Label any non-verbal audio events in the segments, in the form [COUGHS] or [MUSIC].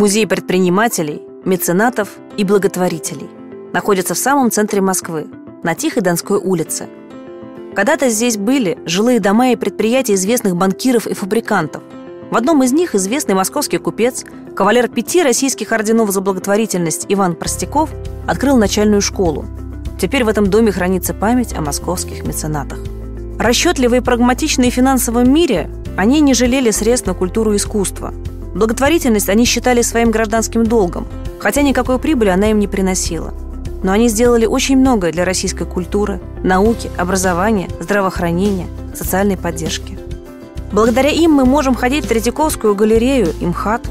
Музей предпринимателей, меценатов и благотворителей находится в самом центре Москвы, на Тихой Донской улице. Когда-то здесь были жилые дома и предприятия известных банкиров и фабрикантов. В одном из них известный московский купец, кавалер пяти российских орденов за благотворительность Иван Простяков открыл начальную школу. Теперь в этом доме хранится память о московских меценатах. Расчетливые и прагматичные в финансовом мире, они не жалели средств на культуру и искусство – Благотворительность они считали своим гражданским долгом, хотя никакой прибыли она им не приносила. Но они сделали очень многое для российской культуры, науки, образования, здравоохранения, социальной поддержки. Благодаря им мы можем ходить в Третьяковскую галерею ИМХАТ,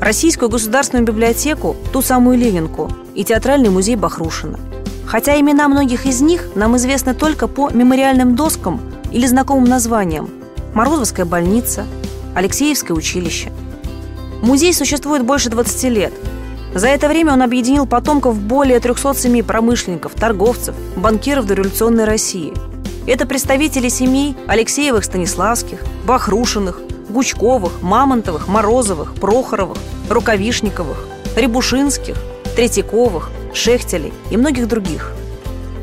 Российскую государственную библиотеку, ту самую Ленинку и Театральный музей Бахрушина. Хотя имена многих из них нам известны только по мемориальным доскам или знакомым названиям Морозовская больница, Алексеевское училище – Музей существует больше 20 лет. За это время он объединил потомков более 300 семей промышленников, торговцев, банкиров дореволюционной России. Это представители семей Алексеевых, Станиславских, Бахрушиных, Гучковых, Мамонтовых, Морозовых, Прохоровых, Рукавишниковых, Рябушинских, Третьяковых, Шехтелей и многих других.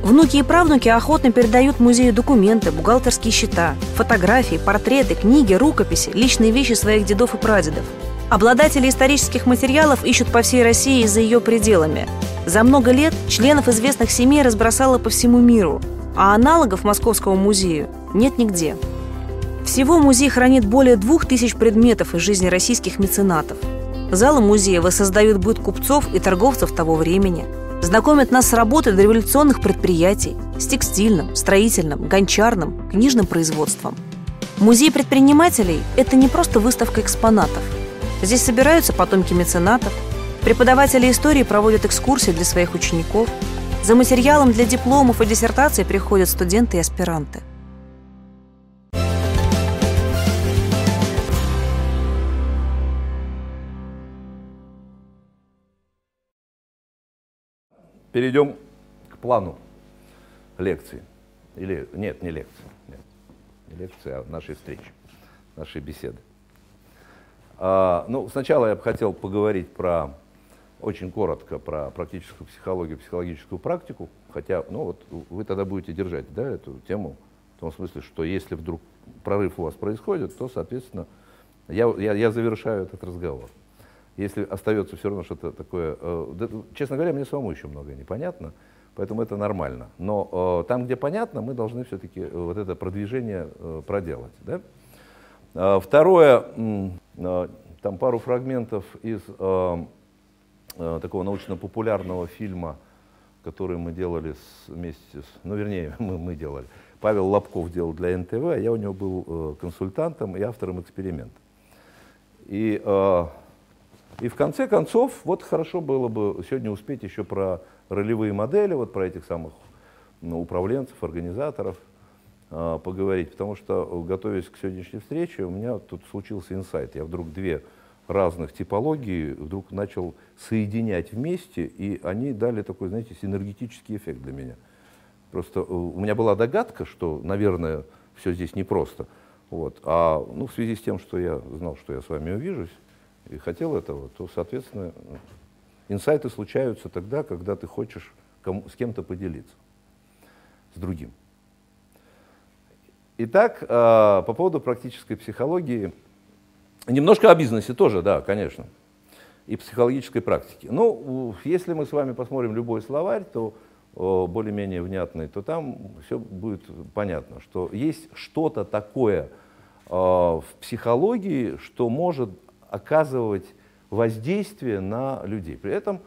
Внуки и правнуки охотно передают музею документы, бухгалтерские счета, фотографии, портреты, книги, рукописи, личные вещи своих дедов и прадедов – Обладатели исторических материалов ищут по всей России и за ее пределами. За много лет членов известных семей разбросало по всему миру, а аналогов Московского музею нет нигде. Всего музей хранит более двух тысяч предметов из жизни российских меценатов. Залы музея воссоздают быт купцов и торговцев того времени, знакомят нас с работой дореволюционных предприятий, с текстильным, строительным, гончарным, книжным производством. Музей предпринимателей – это не просто выставка экспонатов – Здесь собираются потомки меценатов, преподаватели истории проводят экскурсии для своих учеников, за материалом для дипломов и диссертаций приходят студенты и аспиранты. Перейдем к плану лекции. Или нет, не лекции. Нет, не лекции, а нашей встречи, нашей беседы. А, ну, сначала я бы хотел поговорить про, очень коротко, про практическую психологию, психологическую практику, хотя, ну вот, вы тогда будете держать, да, эту тему, в том смысле, что если вдруг прорыв у вас происходит, то, соответственно, я, я, я завершаю этот разговор. Если остается все равно что-то такое, э, да, честно говоря, мне самому еще многое непонятно, поэтому это нормально. Но э, там, где понятно, мы должны все-таки вот это продвижение э, проделать. Да? А, второе, а, там пару фрагментов из а, такого научно-популярного фильма, который мы делали с, вместе с, ну вернее, [LAUGHS] мы, мы делали. Павел Лобков делал для НТВ, а я у него был э, консультантом и автором эксперимента. И, и в конце концов, вот хорошо было бы сегодня успеть еще про ролевые модели, вот про этих самых ну, управленцев, организаторов – поговорить, потому что, готовясь к сегодняшней встрече, у меня тут случился инсайт. Я вдруг две разных типологии вдруг начал соединять вместе, и они дали такой, знаете, синергетический эффект для меня. Просто э, у меня была догадка, что, наверное, все здесь непросто. Вот. А ну, в связи с тем, что я знал, что я с вами увижусь, и хотел этого, то, соответственно, инсайты случаются тогда, когда ты хочешь с кем-то поделиться, с другим. Итак, э, по поводу практической психологии, немножко о бизнесе тоже, да, конечно, и психологической практики. Ну, если мы с вами посмотрим любой словарь, то более-менее внятный, то там все будет понятно, что есть что-то такое э, в психологии, что может оказывать воздействие на людей. При этом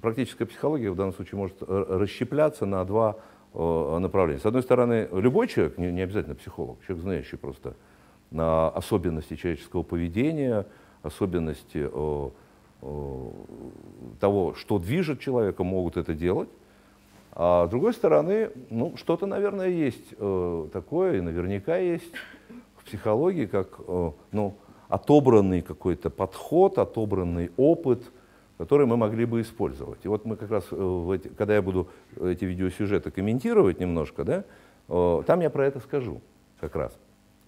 практическая психология в данном случае может расщепляться на два направлений. С одной стороны, любой человек, не, не обязательно психолог, человек, знающий просто на особенности человеческого поведения, особенности о, о, того, что движет человека, могут это делать. А с другой стороны, ну, что-то, наверное, есть э, такое, и наверняка есть в психологии, как э, ну, отобранный какой-то подход, отобранный опыт – которые мы могли бы использовать. И вот мы как раз, э, эти, когда я буду эти видеосюжеты комментировать немножко, да, э, там я про это скажу как раз.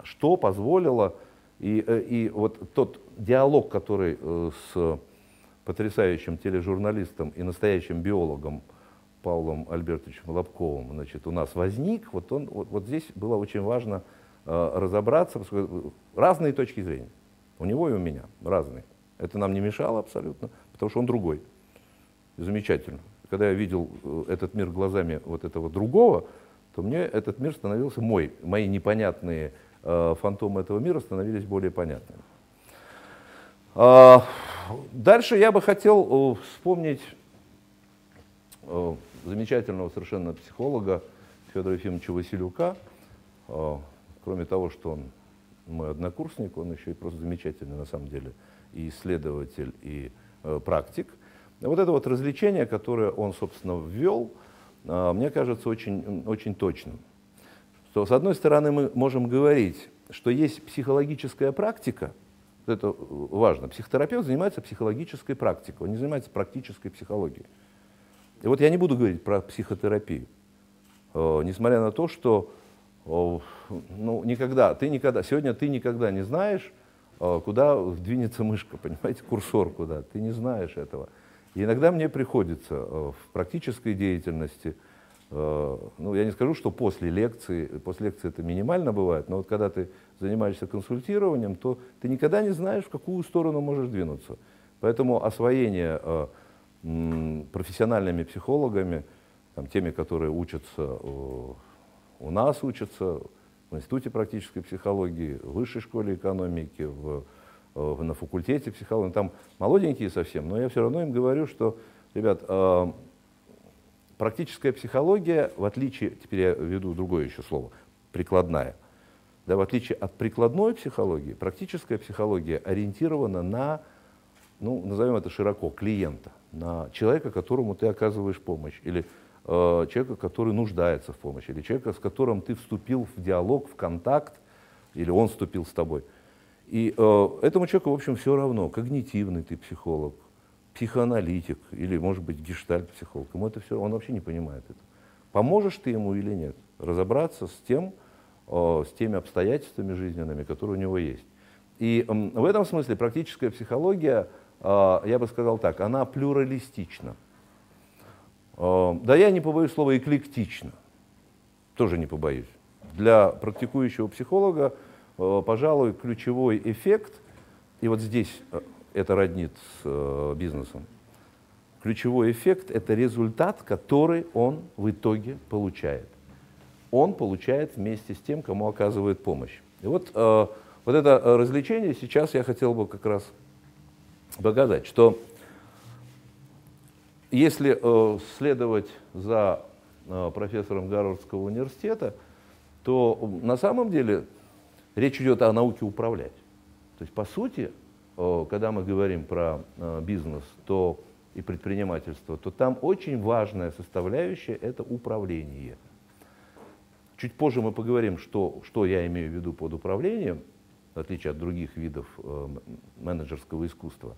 Что позволило, и, э, и вот тот диалог, который с потрясающим тележурналистом и настоящим биологом Павлом Альбертовичем Лобковым значит, у нас возник, вот, он, вот, вот здесь было очень важно э, разобраться, разные точки зрения. У него и у меня разные. Это нам не мешало абсолютно, потому что он другой. Замечательно. Когда я видел э, этот мир глазами вот этого другого, то мне этот мир становился мой. Мои непонятные э, фантомы этого мира становились более понятными. А, дальше я бы хотел э, вспомнить э, замечательного совершенно психолога Федора Ефимовича Василюка. Э, кроме того, что он мой однокурсник, он еще и просто замечательный на самом деле и исследователь, и практик. Вот это вот развлечение, которое он, собственно, ввел, мне кажется очень, очень точным. Что, с одной стороны, мы можем говорить, что есть психологическая практика, это важно. Психотерапевт занимается психологической практикой, он не занимается практической психологией. И вот я не буду говорить про психотерапию, э, несмотря на то, что э, ну, никогда, ты никогда, сегодня ты никогда не знаешь, э, куда двинется мышка, [LAUGHS] понимаете, курсор куда, ты не знаешь этого. И иногда мне приходится в практической деятельности – Э, ну, я не скажу, что после лекции, после лекции это минимально бывает, но вот когда ты занимаешься консультированием, то ты никогда не знаешь, в какую сторону можешь двинуться. Поэтому освоение э, профессиональными психологами, там, теми, которые учатся э, у нас, учатся в Институте практической психологии, в Высшей школе экономики, в, в, на факультете психологии, там молоденькие совсем, но я все равно им говорю, что, ребят, Практическая психология, в отличие, теперь я веду другое еще слово, прикладная, да, в отличие от прикладной психологии, практическая психология ориентирована на, ну, назовем это широко, клиента, на человека, которому ты оказываешь помощь, или э, человека, который нуждается в помощи, или человека, с которым ты вступил в диалог, в контакт, или он вступил с тобой. И э, этому человеку, в общем, все равно, когнитивный ты психолог, психоаналитик или, может быть, гештальт-психолог. Ему это все, он вообще не понимает это. Поможешь ты ему или нет? Разобраться с тем, э, с теми обстоятельствами жизненными, которые у него есть. И э, в этом смысле практическая психология, э, я бы сказал так, она плюралистична. Э, да я не побоюсь слова эклектично, тоже не побоюсь. Для практикующего психолога, э, пожалуй, ключевой эффект, и вот здесь э, это роднит с э, бизнесом. Ключевой эффект – это результат, который он в итоге получает. Он получает вместе с тем, кому оказывает помощь. И вот, вот это развлечение сейчас я хотел бы как раз показать, что если э, следовать за э, профессором Гарвардского университета, то на самом деле речь идет о науке управлять. То есть, по сути, когда мы говорим про э, бизнес то и предпринимательство, то там очень важная составляющая – это управление. Чуть позже мы поговорим, что, что я имею в виду под управлением, в отличие от других видов э, менеджерского искусства.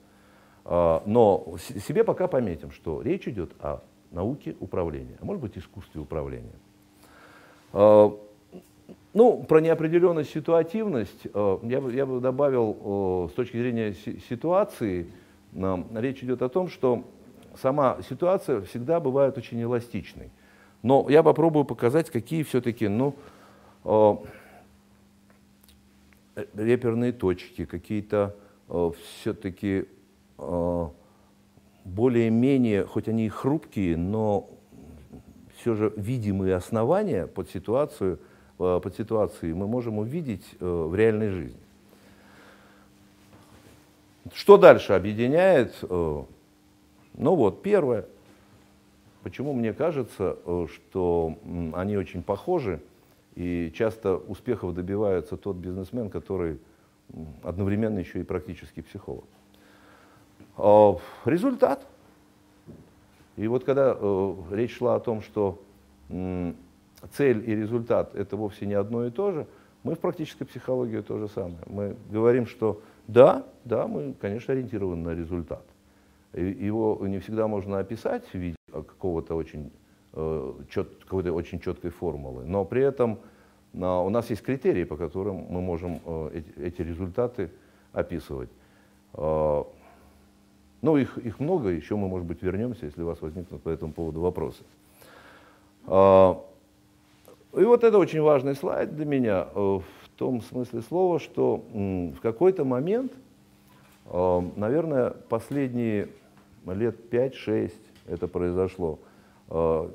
А, но себе пока пометим, что речь идет о науке управления, а может быть искусстве управления. А, ну, про неопределенность, ситуативность э, я, бы, я бы добавил с точки зрения ситуации. Речь идет о том, что сама ситуация всегда бывает очень эластичной. Но я попробую показать, какие все-таки ну, э, реперные точки, какие-то все-таки более-менее, хоть они и хрупкие, но все же видимые основания под ситуацию – Э, под ситуацией мы можем увидеть э, в реальной жизни. Что дальше объединяет? Э, ну вот, первое. Почему мне кажется, что они очень похожи, и часто успехов добивается тот бизнесмен, который одновременно еще и практический психолог. Результат. И вот когда речь шла о том, что цель и результат это вовсе не одно и то же, мы в практической психологии то же самое. Мы говорим, что да, да, мы, конечно, ориентированы на результат. Его не всегда можно описать в виде какого-то очень, э, какой-то очень четкой формулы, но при этом у нас есть критерии, по которым мы можем э, эти результаты описывать. Ну, их, их много, еще мы, может быть, вернемся, если у вас возникнут по этому поводу вопросы. А, и вот это очень важный слайд для меня э, в том смысле слова, что в какой-то момент, э, наверное, последние лет 5-6 это произошло, э,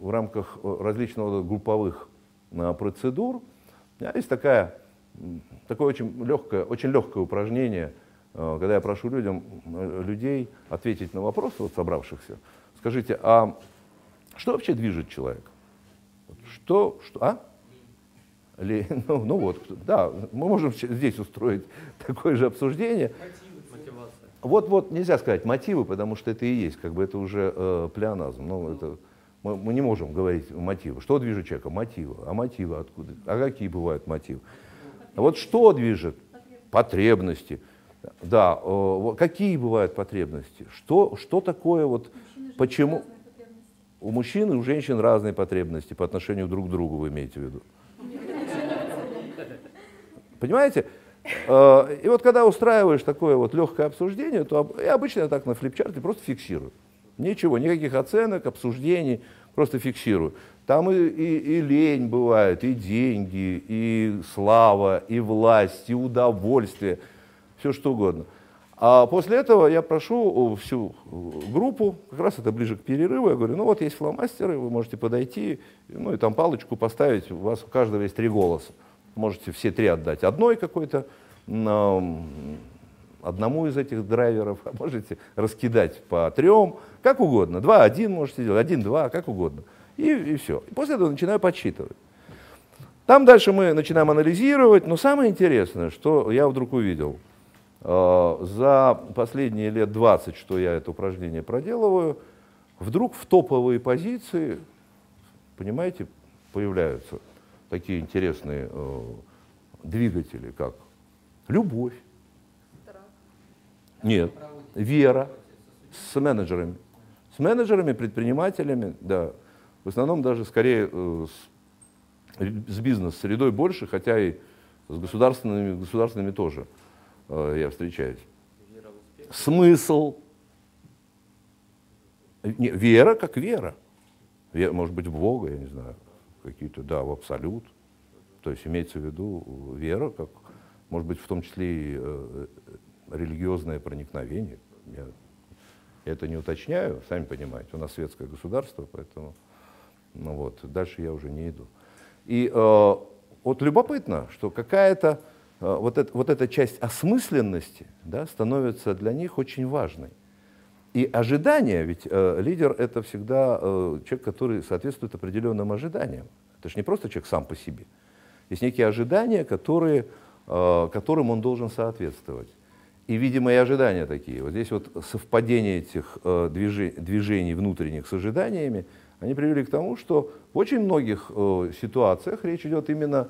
в рамках различного групповых процедур, есть такая, такое очень легкое, очень легкое упражнение, когда я прошу людям, людей ответить на вопросы вот собравшихся. Скажите, а что вообще движет человека? Что, что, а? Ли, [LAUGHS] ну, ну вот, да, мы можем здесь устроить [LAUGHS] такое же обсуждение. Вот, вот, нельзя сказать мотивы, потому что это и есть, как бы это уже э, плеоназм. Ну, это, мы, мы не можем говорить мотивы. Что движет человека? Мотивы. А мотивы откуда? А какие бывают мотивы? А вот что движет? Потребности. Да, э, какие бывают потребности? Что, что такое вот, почему? У мужчин и у женщин разные потребности по отношению друг к другу, вы имеете в виду. Понимаете? Э, и вот когда устраиваешь такое вот легкое обсуждение, то я обычно так на флипчарте просто фиксирую. Ничего, никаких оценок, обсуждений, просто фиксирую. Там и, и, и лень бывает, и деньги, и слава, и власть, и удовольствие, все что угодно. А после этого я прошу всю группу, как раз это ближе к перерыву, я говорю, ну вот есть фломастеры, вы можете подойти, ну и там палочку поставить, у вас у каждого есть три голоса. Можете все три отдать одной какой-то, одному из этих драйверов, а можете раскидать по трем, как угодно. Два, один можете делать, один, два, как угодно. И, и все. И после этого начинаю подсчитывать. Там дальше мы начинаем анализировать, но самое интересное, что я вдруг увидел – Э, за последние лет 20, что я это упражнение проделываю, вдруг в топовые позиции, понимаете, появляются такие интересные э, двигатели, как любовь, нет, вера с менеджерами, с менеджерами, предпринимателями, да, в основном даже скорее э, с, с бизнес-средой больше, хотя и с государственными, государственными тоже. Э, я встречаюсь. Смысл. Не, вера как вера. вера. Может быть, в Бога, я не знаю. Какие-то, да, в абсолют. То есть имеется в виду вера, как, может быть, в том числе и э, религиозное проникновение. Я, это не уточняю, сами понимаете, у нас светское государство, поэтому ну вот, дальше я уже не иду. И э, вот любопытно, что какая-то вот, это, вот эта часть осмысленности да, становится для них очень важной. И ожидания, ведь э, лидер это всегда э, человек, который соответствует определенным ожиданиям. Это же не просто человек сам по себе. Есть некие ожидания, которые, э, которым он должен соответствовать. И, видимо, и ожидания такие. Вот здесь вот совпадение этих э, движений, движений внутренних с ожиданиями, они привели к тому, что в очень многих э, ситуациях речь идет именно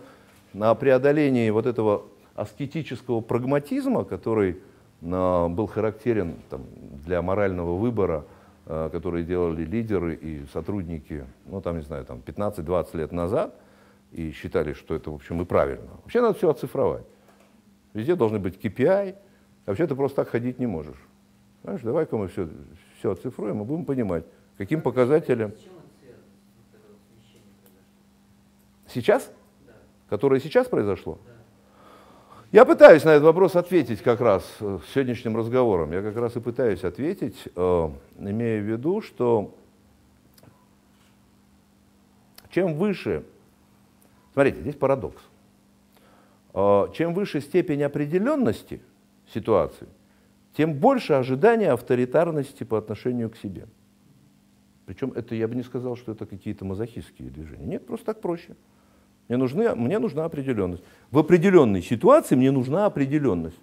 о преодолении вот этого аскетического прагматизма, который э, был характерен там, для морального выбора, э, который делали лидеры и сотрудники, ну там, не знаю, там 15-20 лет назад, и считали, что это, в общем, и правильно. Вообще надо все оцифровать. Везде должны быть KPI, вообще ты просто так ходить не можешь. Знаешь, давай-ка мы все, все оцифруем и будем понимать, каким показателям... Сейчас? Да. Которое сейчас произошло? Да. Я пытаюсь на этот вопрос ответить как раз э, сегодняшним разговором. Я как раз и пытаюсь ответить, э, имея в виду, что чем выше, смотрите, здесь парадокс, э, чем выше степень определенности ситуации, тем больше ожидания авторитарности по отношению к себе. Причем это я бы не сказал, что это какие-то мазохистские движения. Нет, просто так проще. Мне, нужны, мне нужна определенность. В определенной ситуации мне нужна определенность.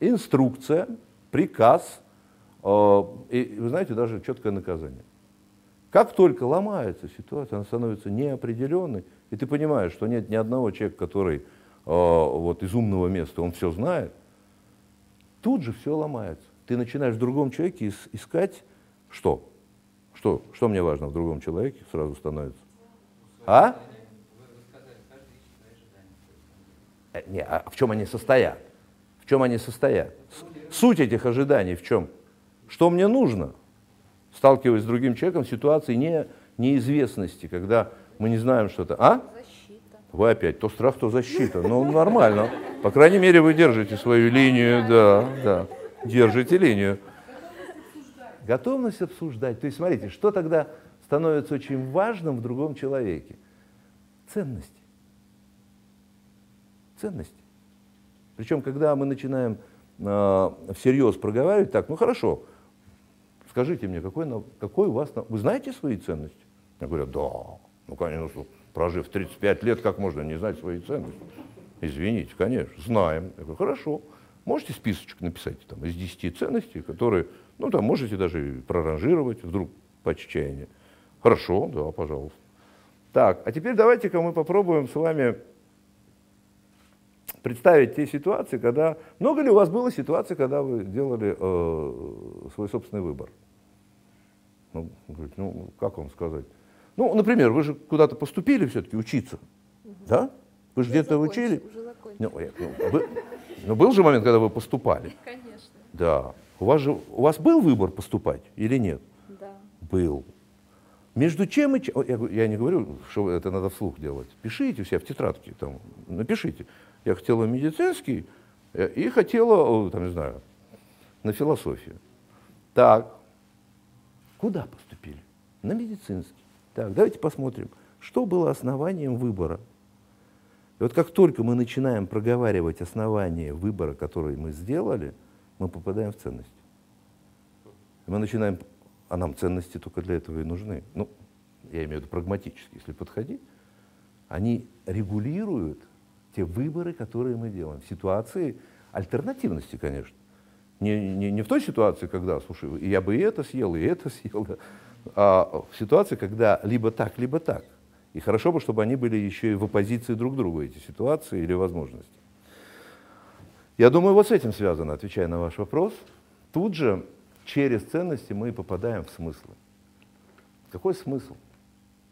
Инструкция, приказ, э, и, вы знаете, даже четкое наказание. Как только ломается ситуация, она становится неопределенной, и ты понимаешь, что нет ни одного человека, который э, вот из умного места, он все знает, тут же все ломается. Ты начинаешь в другом человеке искать что? Что, что мне важно в другом человеке сразу становится? А? Э, не, а в чем они состоят? В чем они состоят? Суть этих ожиданий в чем? что мне нужно, сталкиваясь с другим человеком в ситуации не, неизвестности, когда мы не знаем что-то. А? Защита. Вы опять, то страх, то защита. Ну, нормально. По крайней мере, вы держите свою линию, да, да. Держите линию. Готовность обсуждать. То есть, смотрите, что тогда становится очень важным в другом человеке? Ценности. Ценности. Причем, когда мы начинаем э, всерьез проговаривать, так, ну хорошо, скажите мне, какой, какой у вас, вы знаете свои ценности? Я говорю, да, ну конечно, прожив 35 лет, как можно не знать свои ценности? Извините, конечно, знаем. Я говорю, хорошо, можете списочек написать там, из 10 ценностей, которые, ну там можете даже проранжировать вдруг по отчаянию. Хорошо, да, пожалуйста. Так, а теперь давайте-ка мы попробуем с вами представить те ситуации, когда... Много ли у вас было ситуаций, когда вы делали э, свой собственный выбор? Ну, ну, как вам сказать? Ну, например, вы же куда-то поступили все-таки учиться, угу. да? Вы же где-то учили? Ну, ну, вы, ну, был же момент, когда вы поступали? [LAUGHS] Конечно. Да. У вас же у вас был выбор поступать или нет? Да. Был. Между чем и чем? Я, я не говорю, что это надо вслух делать. Пишите у себя в тетрадке, там, напишите. Я хотела медицинский э, и хотела, там, не знаю, на философию. Так, куда поступили? На медицинский. Так, давайте посмотрим, что было основанием выбора. И вот как только мы начинаем проговаривать основания выбора, который мы сделали, мы попадаем в ценности. мы начинаем, а нам ценности только для этого и нужны. Ну, я имею в виду прагматически, если подходить, они регулируют те выборы, которые мы делаем. В ситуации альтернативности, конечно. Не, не, не в той ситуации, когда, слушай, я бы и это съел, и это съел, а в ситуации, когда либо так, либо так. И хорошо бы, чтобы они были еще и в оппозиции друг к другу, эти ситуации или возможности. Я думаю, вот с этим связано, отвечая на ваш вопрос. Тут же через ценности мы попадаем в смыслы. Какой смысл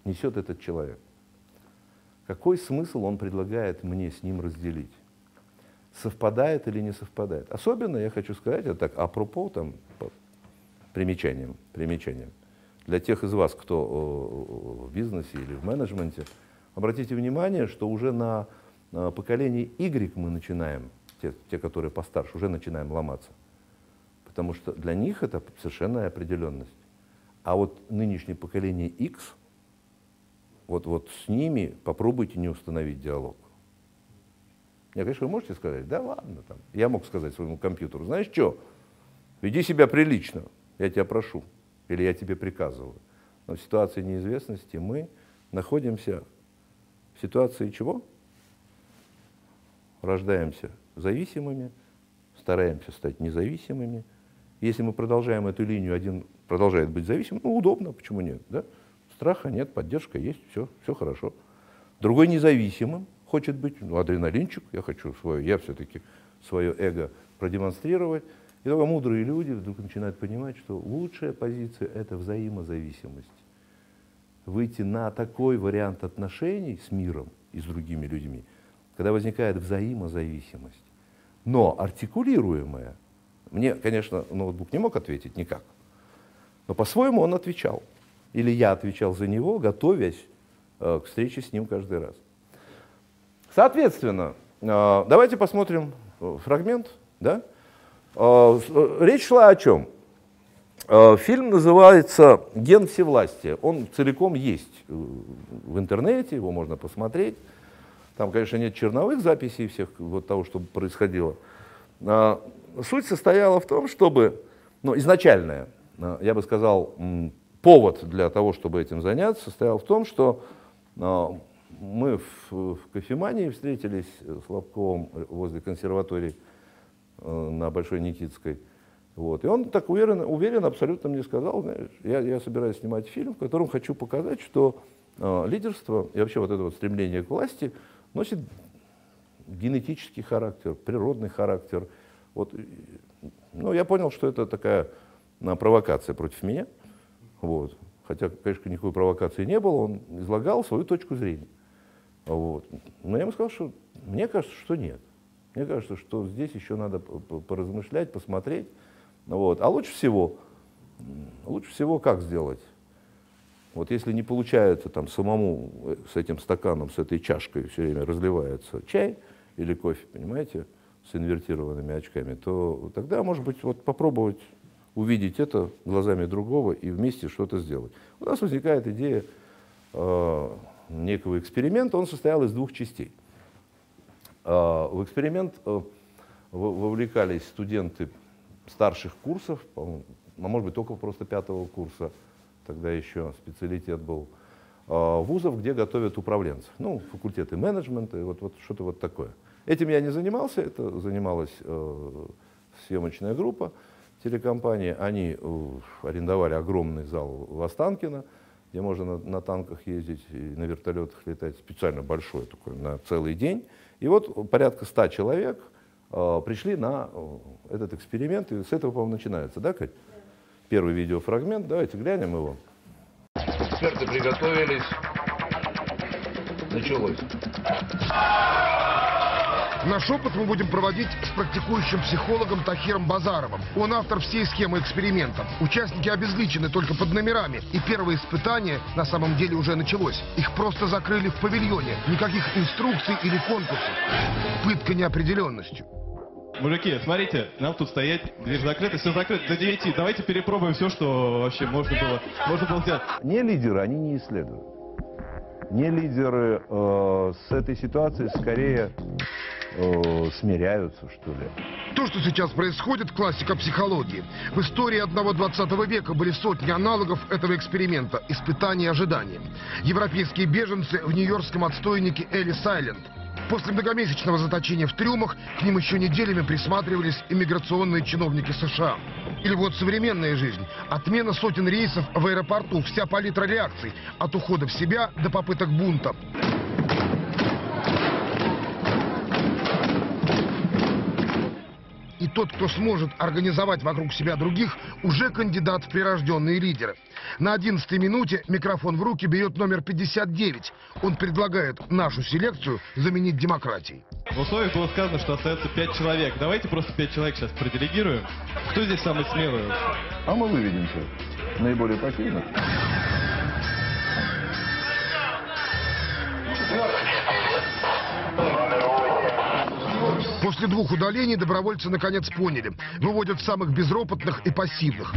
несет этот человек? Какой смысл он предлагает мне с ним разделить? Совпадает или не совпадает? Особенно я хочу сказать, это так, апропо, там, по примечаниям, примечаниям. Для тех из вас, кто в бизнесе или в менеджменте, обратите внимание, что уже на, на поколении Y мы начинаем, те, те, которые постарше, уже начинаем ломаться. Потому что для них это совершенная определенность. А вот нынешнее поколение X – вот, вот с ними попробуйте не установить диалог. Мне, конечно, вы можете сказать, да ладно, там. я мог сказать своему компьютеру, знаешь что, веди себя прилично, я тебя прошу, или я тебе приказываю. Но в ситуации неизвестности мы находимся в ситуации чего? Рождаемся зависимыми, стараемся стать независимыми. Если мы продолжаем эту линию, один продолжает быть зависимым, ну удобно, почему нет, да? Страха нет, поддержка есть, все, все хорошо. Другой независимым хочет быть, ну, адреналинчик, я хочу свое, я все-таки свое эго продемонстрировать. И только мудрые люди вдруг начинают понимать, что лучшая позиция – это взаимозависимость. Выйти на такой вариант отношений с миром и с другими людьми, когда возникает взаимозависимость, но артикулируемая. Мне, конечно, ноутбук не мог ответить никак, но по-своему он отвечал – или я отвечал за него, готовясь э, к встрече с ним каждый раз. Соответственно, э, давайте посмотрим э, фрагмент. Да? Речь шла о чем? Фильм называется «Ген всевластия». Он целиком есть в интернете, его можно посмотреть. Там, конечно, нет черновых записей всех вот того, что происходило. Суть состояла в том, чтобы, ну, изначальная, я бы сказал, повод для того, чтобы этим заняться, состоял в том, что а, мы в, кофемании встретились с Лобковым возле консерватории э, на Большой Никитской. Вот. И он так уверен, уверен абсолютно мне сказал, знаешь, я, я собираюсь снимать фильм, в котором хочу показать, что э, лидерство и вообще вот это вот стремление к власти носит генетический характер, природный характер. Вот, ну, я понял, что это такая э, провокация против меня – вот. Хотя, конечно, никакой провокации не было, он излагал свою точку зрения. Вот. Но я ему сказал, что мне кажется, что нет. Мне кажется, что здесь еще надо поразмышлять, посмотреть. Вот. А лучше всего лучше всего как сделать? Вот если не получается там самому э, с этим стаканом, с этой чашкой все время разливается чай или кофе, понимаете, с инвертированными очками, то тогда, может быть, вот попробовать увидеть это глазами другого и вместе что-то сделать. У нас возникает идея э, некого эксперимента, он состоял из двух частей. Э, в эксперимент э, вовлекались студенты старших курсов, а может быть только просто пятого курса, тогда еще специалитет был, э, вузов, где готовят управленцев. Ну, факультеты менеджмента, вот, вот что-то вот такое. Этим я не занимался, это занималась э, съемочная группа телекомпании. Они э, арендовали огромный зал в Останкино, где можно на, на танках ездить и на вертолетах летать, специально большой такой, на целый день. И вот порядка ста человек э, пришли на э, этот эксперимент, и с этого, по-моему, начинается, да, Кать? Первый видеофрагмент, давайте глянем его. Эксперты приготовились. Началось. Наш опыт мы будем проводить с практикующим психологом Тахиром Базаровым. Он автор всей схемы эксперимента. Участники обезличены только под номерами. И первое испытание на самом деле уже началось. Их просто закрыли в павильоне. Никаких инструкций или конкурсов. Пытка неопределенностью. Мужики, смотрите, нам тут стоять, дверь закрыта, все закрыто до 9. Давайте перепробуем все, что вообще можно было, можно было сделать. Не лидеры, они не исследуют. Не лидеры э, с этой ситуацией скорее э, смиряются, что ли. То, что сейчас происходит, классика психологии. В истории одного 20 века были сотни аналогов этого эксперимента, испытаний и ожиданий. Европейские беженцы в нью-йоркском отстойнике Элли Сайленд. После многомесячного заточения в трюмах к ним еще неделями присматривались иммиграционные чиновники США. Или вот современная жизнь. Отмена сотен рейсов в аэропорту, вся палитра реакций. От ухода в себя до попыток бунта. И тот, кто сможет организовать вокруг себя других, уже кандидат в прирожденные лидеры. На 11 минуте микрофон в руки берет номер 59. Он предлагает нашу селекцию заменить демократией. В условиях было сказано, что остается 5 человек. Давайте просто 5 человек сейчас проделегируем. Кто здесь самый смелый? А мы выведемся. Наиболее противных. После двух удалений добровольцы наконец поняли. Выводят самых безропотных и пассивных.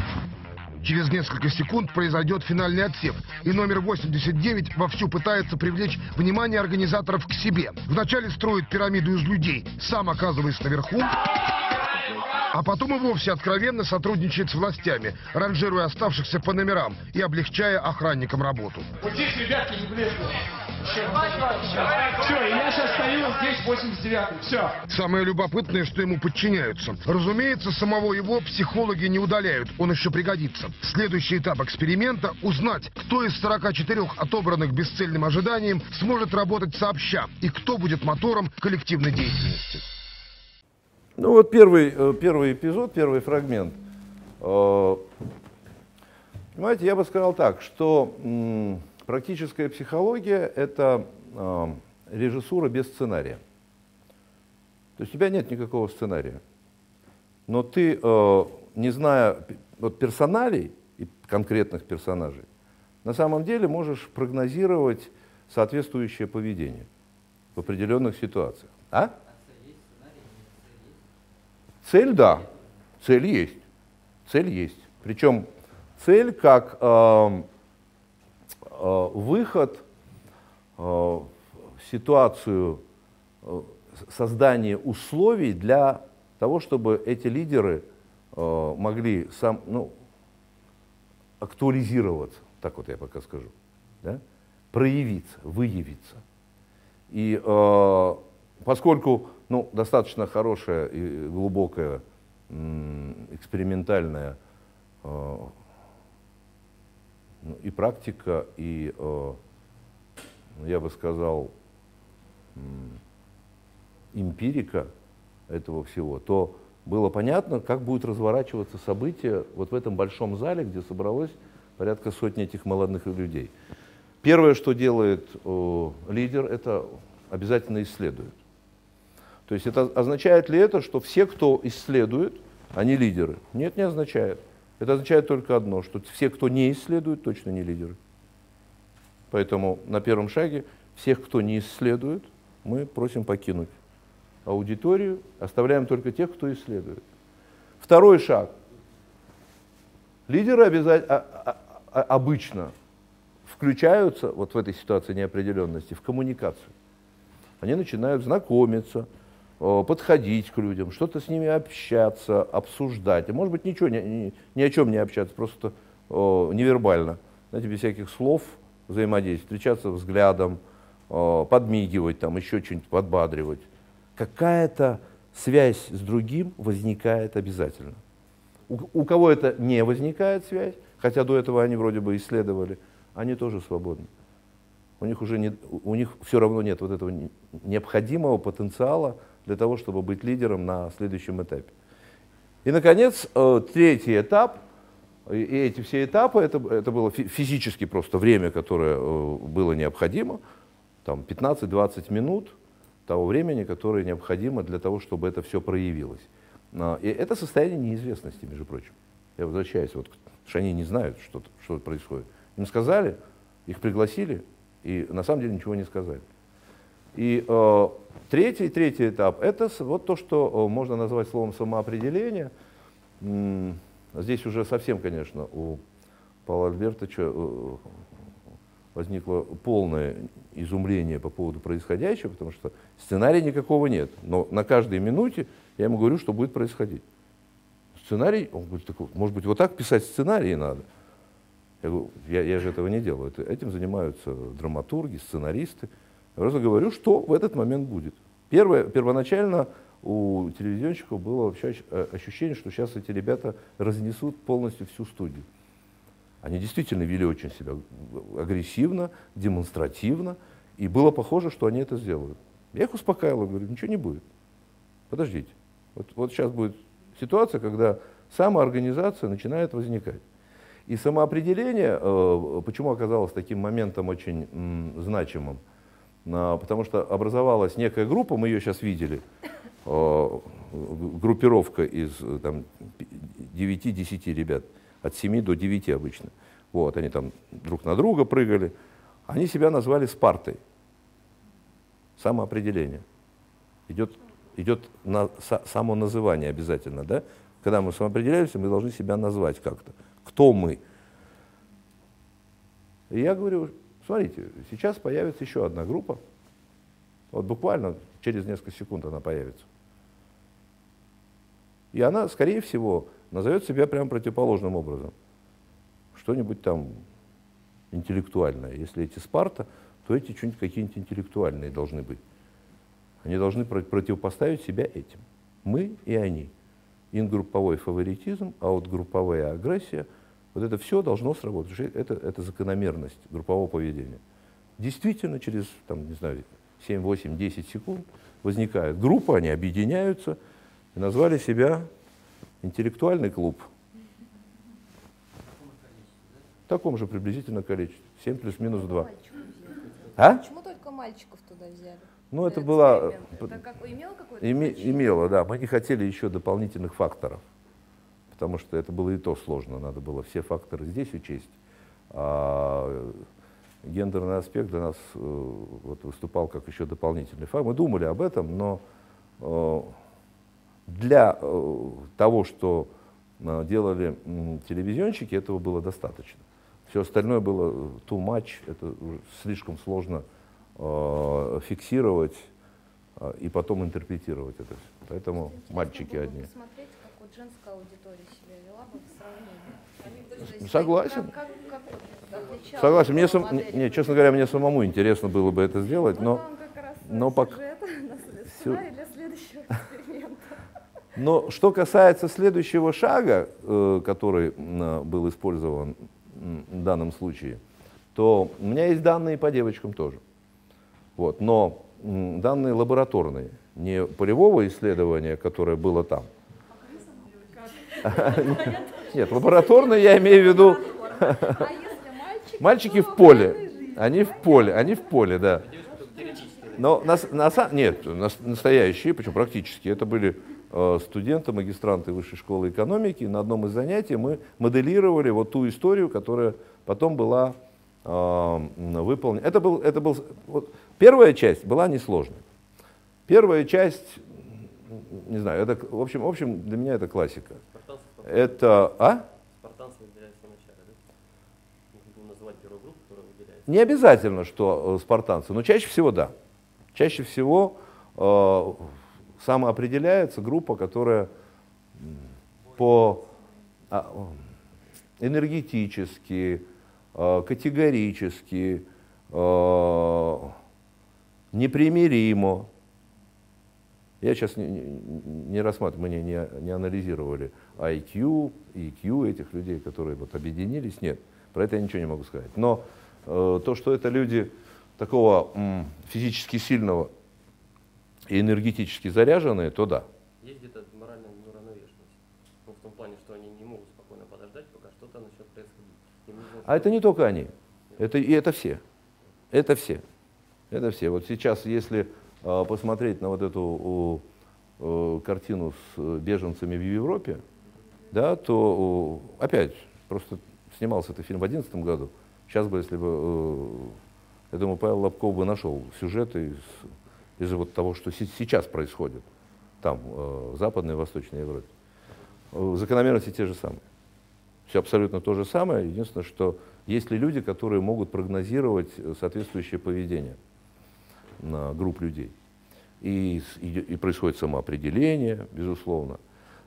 Через несколько секунд произойдет финальный отсев, и номер 89 вовсю пытается привлечь внимание организаторов к себе. Вначале строит пирамиду из людей, сам оказываясь наверху, а потом и вовсе откровенно сотрудничает с властями, ранжируя оставшихся по номерам и облегчая охранникам работу. Вот здесь, ребятки, не влезли. Все, я сейчас стою здесь 89 все. Самое любопытное, что ему подчиняются. Разумеется, самого его психологи не удаляют, он еще пригодится. Следующий этап эксперимента – узнать, кто из 44 отобранных бесцельным ожиданием сможет работать сообща и кто будет мотором коллективной деятельности. Ну вот первый, э, первый эпизод, первый фрагмент. Э, понимаете, я бы сказал так, что Практическая психология – это э, режиссура без сценария. То есть у тебя нет никакого сценария. Но ты, э, не зная вот, персоналей и конкретных персонажей, на самом деле можешь прогнозировать соответствующее поведение в определенных ситуациях. А? Цель, да. Цель есть. Цель есть. Причем цель как э, выход э, в ситуацию э, создания условий для того, чтобы эти лидеры могли сам, ну, актуализироваться, так вот я пока скажу, да? проявиться, выявиться. И э, поскольку ну, достаточно хорошая и глубокая экспериментальная э, и практика, и, э, я бы сказал, эмпирика этого всего, то было понятно, как будут разворачиваться события вот в этом большом зале, где собралось порядка сотни этих молодых людей. Первое, что делает э, лидер, это обязательно исследует. То есть это означает ли это, что все, кто исследует, они лидеры? Нет, не означает. Это означает только одно, что все, кто не исследует, точно не лидеры. Поэтому на первом шаге всех, кто не исследует, мы просим покинуть аудиторию, оставляем только тех, кто исследует. Второй шаг. Лидеры обязательно, а, а, а, обычно включаются вот в этой ситуации неопределенности в коммуникацию. Они начинают знакомиться, подходить к людям, что-то с ними общаться, обсуждать. И, может быть, ничего, ни, ни, ни о чем не общаться, просто о, невербально, знаете, без всяких слов взаимодействовать, встречаться взглядом, о, подмигивать, там, еще что-нибудь подбадривать. Какая-то связь с другим возникает обязательно. У, у кого это не возникает связь, хотя до этого они вроде бы исследовали, они тоже свободны. У них уже не, у них все равно нет вот этого необходимого потенциала для того, чтобы быть лидером на следующем этапе. И, наконец, э, третий этап, и эти все этапы, это, это было физически просто время, которое э, было необходимо, там 15-20 минут того времени, которое необходимо для того, чтобы это все проявилось. И это состояние неизвестности, между прочим. Я возвращаюсь, вот, что они не знают, что, что происходит. Им сказали, их пригласили, и на самом деле ничего не сказали. И э, третий, третий этап – это вот то, что э, можно назвать словом самоопределение. Здесь уже совсем, конечно, у Павла Альбертовича э, возникло полное изумление по поводу происходящего, потому что сценария никакого нет. Но на каждой минуте я ему говорю, что будет происходить. Сценарий, он говорит, может быть, вот так писать сценарии надо. Я говорю, я, я же этого не делаю. Этим занимаются драматурги, сценаристы. Я просто говорю, что в этот момент будет. Первое, первоначально у телевизионщиков было вообще э, ощущение, что сейчас эти ребята разнесут полностью всю студию. Они действительно вели очень себя агрессивно, демонстративно, и было похоже, что они это сделают. Я их успокаивал, говорю, ничего не будет. Подождите. Вот, вот сейчас будет ситуация, когда самоорганизация начинает возникать. И самоопределение, э, почему оказалось таким моментом очень значимым – потому что образовалась некая группа, мы ее сейчас видели, группировка из там, 9-10 ребят, от 7 до 9 обычно. Вот, они там друг на друга прыгали. Они себя назвали Спартой. Самоопределение. Идет, идет на самоназывание обязательно, да? Когда мы самоопределяемся, мы должны себя назвать как-то. Кто мы? И я говорю, Смотрите, сейчас появится еще одна группа. Вот буквально через несколько секунд она появится. И она, скорее всего, назовет себя прямо противоположным образом. Что-нибудь там интеллектуальное. Если эти Спарта, то эти что-нибудь какие-нибудь интеллектуальные должны быть. Они должны противопоставить себя этим. Мы и они. Ингрупповой фаворитизм, а вот групповая агрессия – вот это все должно сработать. Это, это закономерность группового поведения. Действительно, через там, не знаю, 7, 8, 10 секунд возникает группа, они объединяются и назвали себя интеллектуальный клуб. В таком же приблизительно количестве. 7 плюс минус 2. А? Почему только мальчиков туда взяли? Ну, это было... Это как, имело какое-то име, Имело, да. Мы не хотели еще дополнительных факторов потому что это было и то сложно, надо было все факторы здесь учесть. А гендерный аспект для нас э, вот, выступал как еще дополнительный фактор. Мы думали об этом, но э, для э, того, что делали телевизионщики, этого было достаточно. Все остальное было too much, это слишком сложно фиксировать и потом интерпретировать это все. Поэтому мальчики одни. Посмотреть, женская аудитория себя вела бы в сравнении. Согласен. Как, как, как Согласен. Мне, сам, не, честно говоря, мне самому интересно было бы это сделать, но, но пока... [LAUGHS] Но что касается следующего шага, э, который был использован в данном случае, то у меня есть данные по девочкам тоже. Вот, но данные лабораторные, не полевого исследования, которое было там, [LAUGHS] нет, лабораторные я имею в виду... Мальчики в поле. Они в поле, они в поле, да. Но на, на, нет, настоящие, причем практически, это были э, студенты, магистранты Высшей школы экономики. На одном из занятий мы моделировали вот ту историю, которая потом была э, выполнена. Это был, это был, вот, первая часть была несложной. Первая часть, не знаю, это, в общем, в общем, для меня это классика. Это, а? Спартанцы выделяются в начале, да? Будем называть первую группу, которая выделяется. Не обязательно, что э, спартанцы, но чаще всего да. Чаще всего э, самоопределяется группа, которая по а, э, энергетически, э, категорически, э, непримиримо. Я сейчас не, не, рассматриваю, мы не, не, не анализировали IQ, EQ этих людей, которые вот объединились. Нет, про это я ничего не могу сказать. Но э, то, что это люди такого м, физически сильного и энергетически заряженные, то да. Есть где-то моральная неуравновешенность. Ну, в том плане, что они не могут спокойно подождать, пока что-то начнет происходить. Нужно А это не только они, это и это все. Это все. Это все. Вот сейчас, если посмотреть на вот эту э, картину с э, беженцами в Европе, да, то опять просто снимался этот фильм в 2011 году. Сейчас бы, если бы, э, я думаю, Павел Лобков бы нашел сюжеты из, из вот того, что се- сейчас происходит там, в Западной и Восточной Европе. Закономерности те же самые. Все абсолютно то же самое. Единственное, что есть ли люди, которые могут прогнозировать соответствующее поведение групп людей. И, и, и происходит самоопределение, безусловно.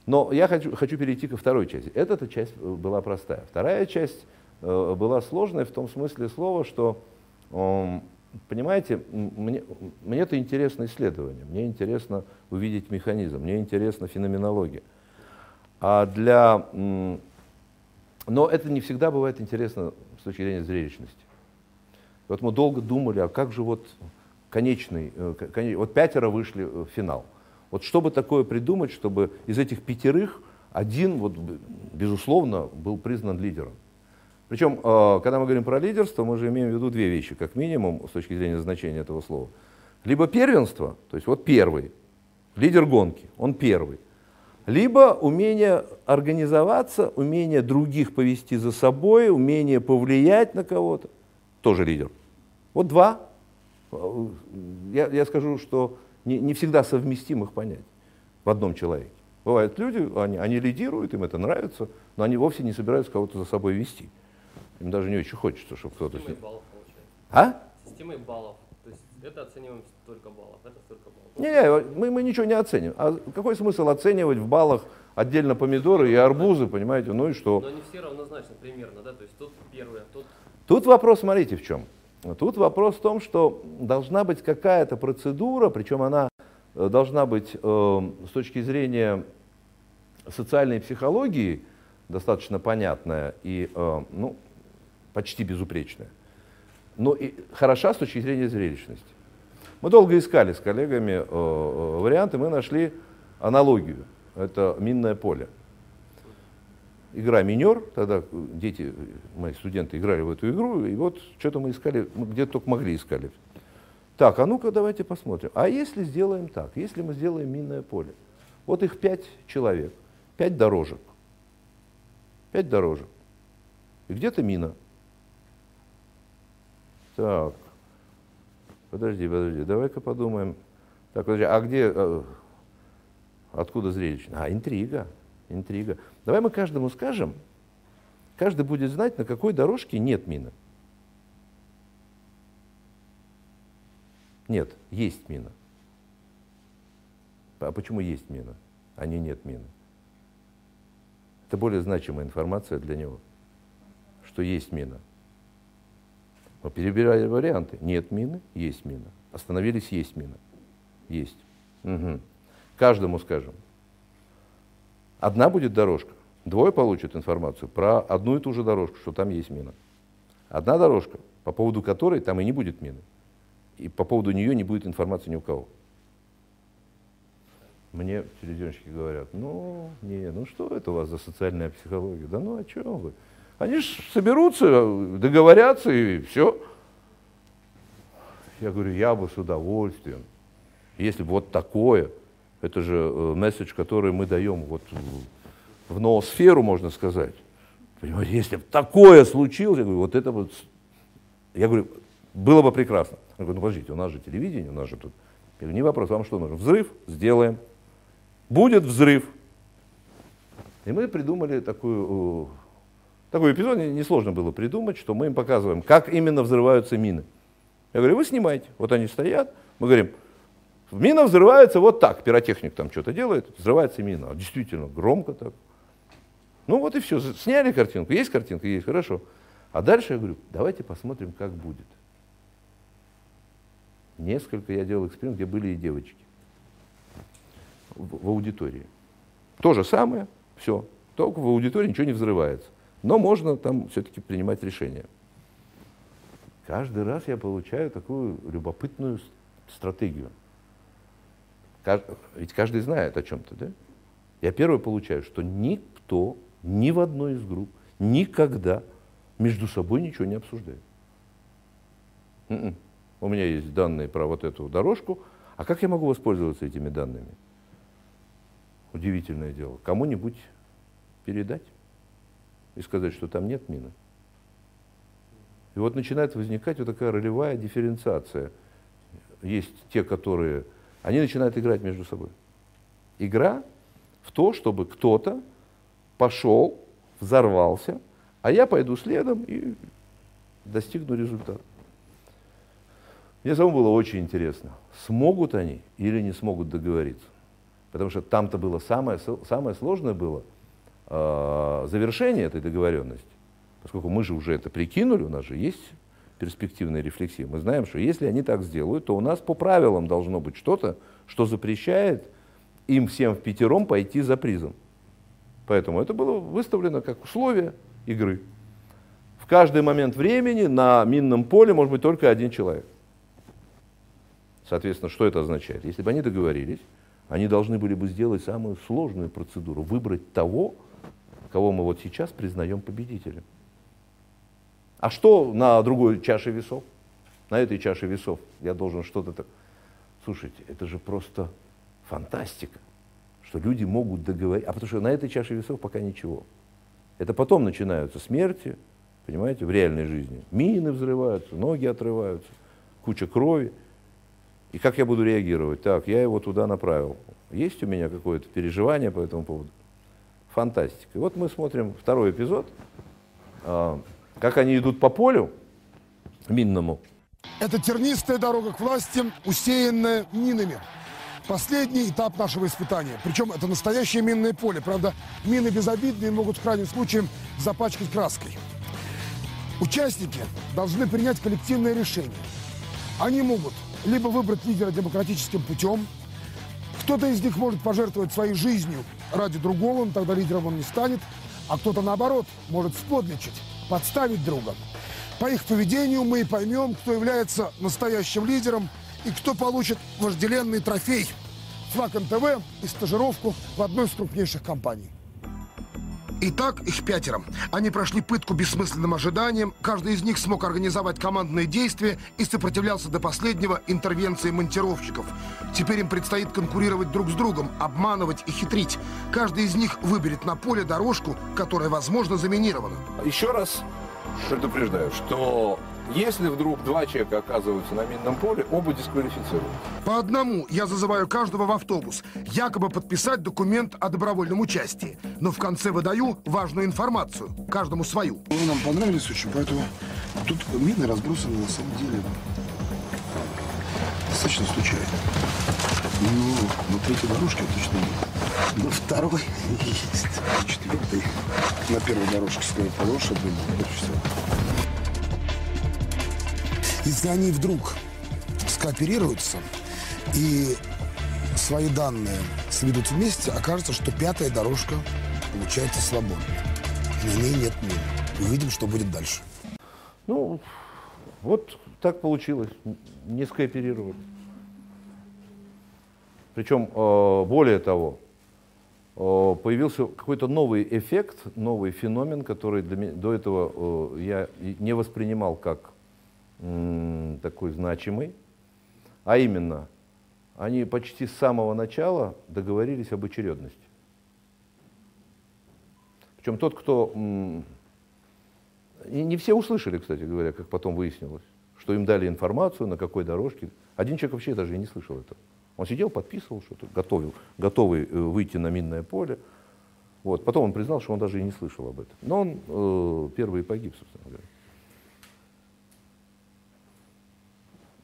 Но я хочу, хочу перейти ко второй части. Эта часть э, была простая. Вторая часть э, была сложная в том смысле слова, что, эм, понимаете, мне, мне это интересно исследование, мне интересно увидеть механизм, мне интересна феноменология. А для м, но это не всегда бывает интересно с точки зрения зрелищности. Вот мы долго думали, а как же вот конечный, э, к- коне- вот пятеро вышли в финал. Вот что бы такое придумать, чтобы из этих пятерых один, вот, безусловно, был признан лидером. Причем, э, когда мы говорим про лидерство, мы же имеем в виду две вещи, как минимум, с точки зрения значения этого слова. Либо первенство, то есть вот первый, лидер гонки, он первый. Либо умение организоваться, умение других повести за собой, умение повлиять на кого-то, тоже лидер. Вот два. Я, я скажу, что не, не всегда совместимых понятий в одном человеке. Бывают люди, они, они лидируют, им это нравится, но они вовсе не собираются кого-то за собой вести. Им даже не очень хочется, чтобы кто-то системой баллов получается. А? Системой баллов. То есть это оцениваем столько баллов, это столько баллов. Не, мы, мы ничего не оценим. А какой смысл оценивать в баллах отдельно помидоры и арбузы, понимаете? Ну и что? Но они все равнозначны примерно, да? То есть тут первый, а тут Тут вопрос, смотрите, в чем. Тут вопрос в том, что должна быть какая-то процедура, причем она э, должна быть э, с точки зрения социальной психологии достаточно понятная и э, ну, почти безупречная. Но и хороша с точки зрения зрелищности. Мы долго искали с коллегами э, э, варианты, мы нашли аналогию. Это минное поле игра минер, тогда дети, мои студенты играли в эту игру, и вот что-то мы искали, мы где только могли искали. Так, а ну-ка давайте посмотрим. А если сделаем так, если мы сделаем минное поле, вот их пять человек, пять дорожек, пять дорожек, и где-то мина. Так, подожди, подожди, давай-ка подумаем. Так, подожди, а где, э, откуда зрелищно? А, интрига, интрига. Давай мы каждому скажем, каждый будет знать, на какой дорожке нет мины. Нет, есть мина. А почему есть мина, а не нет мины? Это более значимая информация для него, что есть мина. Мы перебирали варианты. Нет мины, есть мина. Остановились, есть мина. Есть. Мгм. Каждому скажем. Одна будет дорожка. Двое получат информацию про одну и ту же дорожку, что там есть мина. Одна дорожка, по поводу которой там и не будет мины. И по поводу нее не будет информации ни у кого. Мне телевизионщики говорят, ну, не, ну что это у вас за социальная психология? Да ну о чем вы? Они же соберутся, договорятся и все. Я говорю, я бы с удовольствием, если бы вот такое, Это же э, месседж, который мы даем вот в, ноосферу, можно сказать. Понимаете, если бы такое случилось, я говорю, вот это вот, я говорю, было бы прекрасно. Я говорю, ну подождите, у нас же телевидение, у нас же тут. Я говорю, не вопрос, вам что нужно? Взрыв? Сделаем. Будет взрыв. И мы придумали такую, такой эпизод, несложно было придумать, что мы им показываем, как именно взрываются мины. Я говорю, вы снимайте. Вот они стоят, мы говорим, мина взрывается вот так, пиротехник там что-то делает, взрывается мина. Действительно, громко так. Ну вот и все, сняли картинку, есть картинка, есть, хорошо. А дальше я говорю, давайте посмотрим, как будет. Несколько я делал эксперимент, где были и девочки в, в аудитории. То же самое, все, только в аудитории ничего не взрывается. Но можно там все-таки принимать решения. Каждый раз я получаю такую любопытную стратегию. Ведь каждый знает о чем-то, да? Я первый получаю, что никто ни в одной из групп никогда между собой ничего не обсуждает. М-м. У меня есть данные про вот эту дорожку, а как я могу воспользоваться этими данными? Удивительное дело. Кому-нибудь передать и сказать, что там нет мины. И вот начинает возникать вот такая ролевая дифференциация. Есть те, которые... Они начинают играть между собой. Игра в то, чтобы кто-то пошел, взорвался, а я пойду следом и достигну результата. Мне самому было очень интересно, смогут они или не смогут договориться. Потому что там-то было самое, самое сложное было э, завершение этой договоренности. Поскольку мы же уже это прикинули, у нас же есть перспективная рефлексия. Мы знаем, что если они так сделают, то у нас по правилам должно быть что-то, что запрещает им всем в пятером пойти за призом. Поэтому это было выставлено как условие игры. В каждый момент времени на минном поле может быть только один человек. Соответственно, что это означает? Если бы они договорились, они должны были бы сделать самую сложную процедуру, выбрать того, кого мы вот сейчас признаем победителем. А что на другой чаше весов? На этой чаше весов я должен что-то. Слушайте, это же просто фантастика, что люди могут договориться. А потому что на этой чаше весов пока ничего. Это потом начинаются смерти, понимаете, в реальной жизни. Мины взрываются, ноги отрываются, куча крови. И как я буду реагировать? Так, я его туда направил. Есть у меня какое-то переживание по этому поводу? Фантастика. И вот мы смотрим второй эпизод, а, как они идут по полю минному. Это тернистая дорога к власти, усеянная минами. Последний этап нашего испытания. Причем это настоящее минное поле. Правда, мины безобидные могут в крайнем случае запачкать краской. Участники должны принять коллективное решение. Они могут либо выбрать лидера демократическим путем. Кто-то из них может пожертвовать своей жизнью ради другого, но тогда лидером он не станет. А кто-то, наоборот, может сподличить, подставить друга. По их поведению мы и поймем, кто является настоящим лидером и кто получит вожделенный трофей – флаг НТВ и стажировку в одной из крупнейших компаний. Итак, их пятеро. Они прошли пытку бессмысленным ожиданием, каждый из них смог организовать командные действия и сопротивлялся до последнего интервенции монтировщиков. Теперь им предстоит конкурировать друг с другом, обманывать и хитрить. Каждый из них выберет на поле дорожку, которая, возможно, заминирована. Еще раз предупреждаю, что если вдруг два человека оказываются на минном поле, оба дисквалифицируют. По одному я зазываю каждого в автобус, якобы подписать документ о добровольном участии. Но в конце выдаю важную информацию, каждому свою. Вы нам понравились очень, поэтому тут мины разбросаны на самом деле достаточно случайно. Ну, на третьей дорожке точно нет. На второй есть. Четвертой. На первой дорожке стоит лошадь, больше всего. Если они вдруг скооперируются и свои данные сведут вместе, окажется, что пятая дорожка получается свободной. На ней нет мин. Увидим, что будет дальше. Ну, вот так получилось. Не скооперировали. Причем, э, более того, э, появился какой-то новый эффект, новый феномен, который для меня, до этого э, я не воспринимал как такой значимый, а именно они почти с самого начала договорились об очередности. Причем тот, кто... И не все услышали, кстати говоря, как потом выяснилось, что им дали информацию, на какой дорожке. Один человек вообще даже и не слышал этого. Он сидел, подписывал что-то, готовил, готовый э, выйти на минное поле. Вот. Потом он признал, что он даже и не слышал об этом. Но он э, первый погиб, собственно говоря.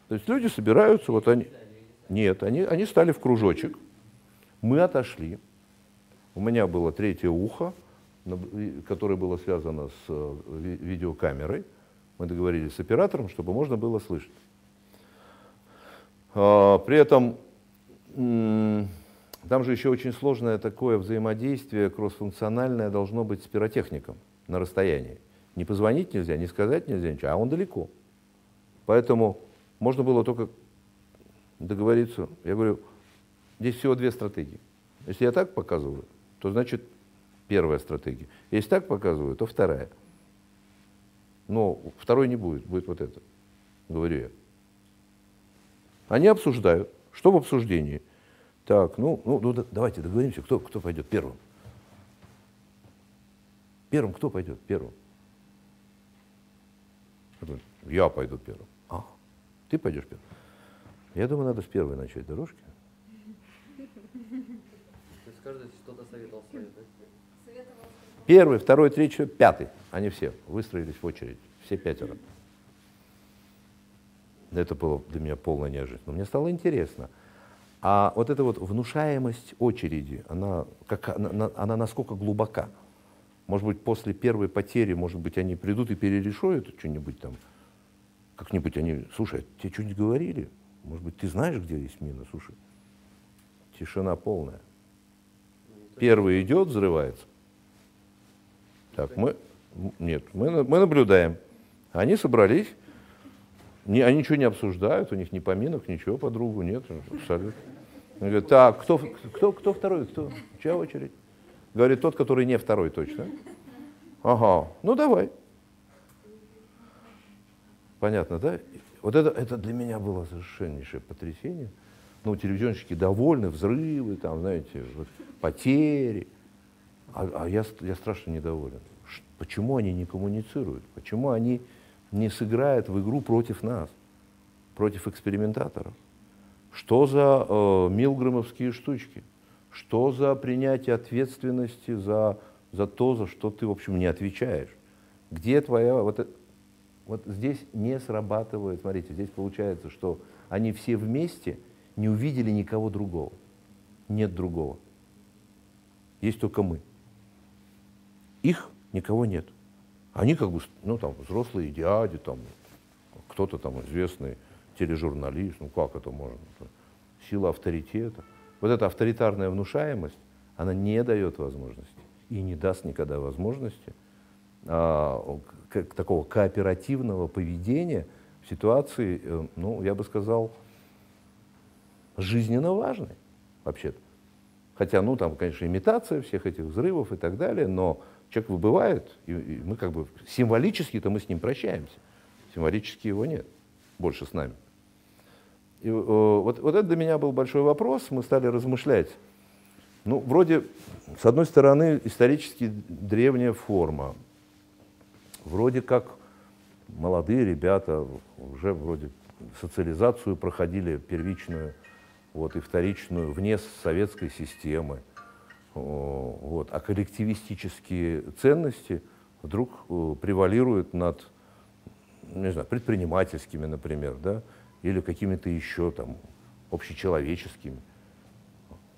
То есть люди собираются, вот они... Нет, они, они стали в кружочек. Мы отошли. У меня было третье ухо, которое было связано с э, ви- видеокамерой. Мы договорились с оператором, чтобы можно было слышать. А, При этом там же еще очень сложное такое взаимодействие кроссфункциональное должно быть с пиротехником на расстоянии. Не позвонить нельзя, не сказать нельзя ничего, а он далеко. Поэтому можно было только договориться. Я говорю, здесь всего две стратегии. Если я так показываю, то значит первая стратегия. Если так показываю, то вторая. Но второй не будет, будет вот это, говорю я. Они обсуждают. Что в обсуждении? Так, ну, ну, ну, да- давайте договоримся, кто, кто пойдет первым. Первым кто пойдет? Первым. Я пойду первым. Ты пойдешь первым. Я думаю, надо с первой начать дорожки. То есть каждый что-то советовал свое, да? Первый, второй, третий, пятый. Они все выстроились в очередь. Все пятеро. Это было для меня полная неожиданность. Но мне стало интересно. А вот эта вот внушаемость очереди, она, как, она, она- она насколько глубока? Может быть, после первой потери, может быть, они придут и перерешают что-нибудь там? Как-нибудь они, слушай, а тебе что-нибудь говорили? Может быть, ты знаешь, где есть мина? Слушай, тишина полная. Первый идет, взрывается. Так, мы, нет, мы, мы наблюдаем. Они собрались, не, они ничего не обсуждают, у них ни поминок, ничего по другу нет, абсолютно. Они говорят, так, кто, кто, кто второй, кто? Чья очередь? Говорит тот, который не второй точно. Ага, ну давай. Понятно, да? Вот это, это для меня было совершеннейшее потрясение. Ну, телевизионщики довольны, взрывы, там, знаете, вот, потери. А, а я, я страшно недоволен. Ш- Почему они не коммуницируют? Почему они не сыграют в игру против нас, против экспериментаторов? Что за э, милгромовские штучки? Что за принятие ответственности за, за то, за что ты, в общем, не отвечаешь? Где твоя... Вот, э- вот здесь не срабатывает, смотрите, здесь получается, что они все вместе не увидели никого другого. Нет другого. Есть только мы. Их никого нет. Они как бы, ну там, взрослые дяди, там, кто-то там известный тележурналист, ну как это можно? Сила авторитета. Вот эта авторитарная внушаемость, она не дает возможности и не даст никогда возможности а, к- к- такого кооперативного поведения в ситуации, э, ну, я бы сказал, жизненно важной, вообще-то. Хотя, ну, там, конечно, имитация всех этих взрывов и так далее, но человек выбывает, и, и мы как бы символически-то мы с ним прощаемся. Символически его нет больше с нами. И, э, вот, вот это для меня был большой вопрос. Мы стали размышлять. Ну, вроде, с одной стороны, исторически древняя форма. Вроде как молодые ребята уже вроде социализацию проходили первичную вот, и вторичную вне советской системы. Вот. А коллективистические ценности вдруг э, превалируют над не знаю, предпринимательскими, например, да, или какими-то еще там общечеловеческими.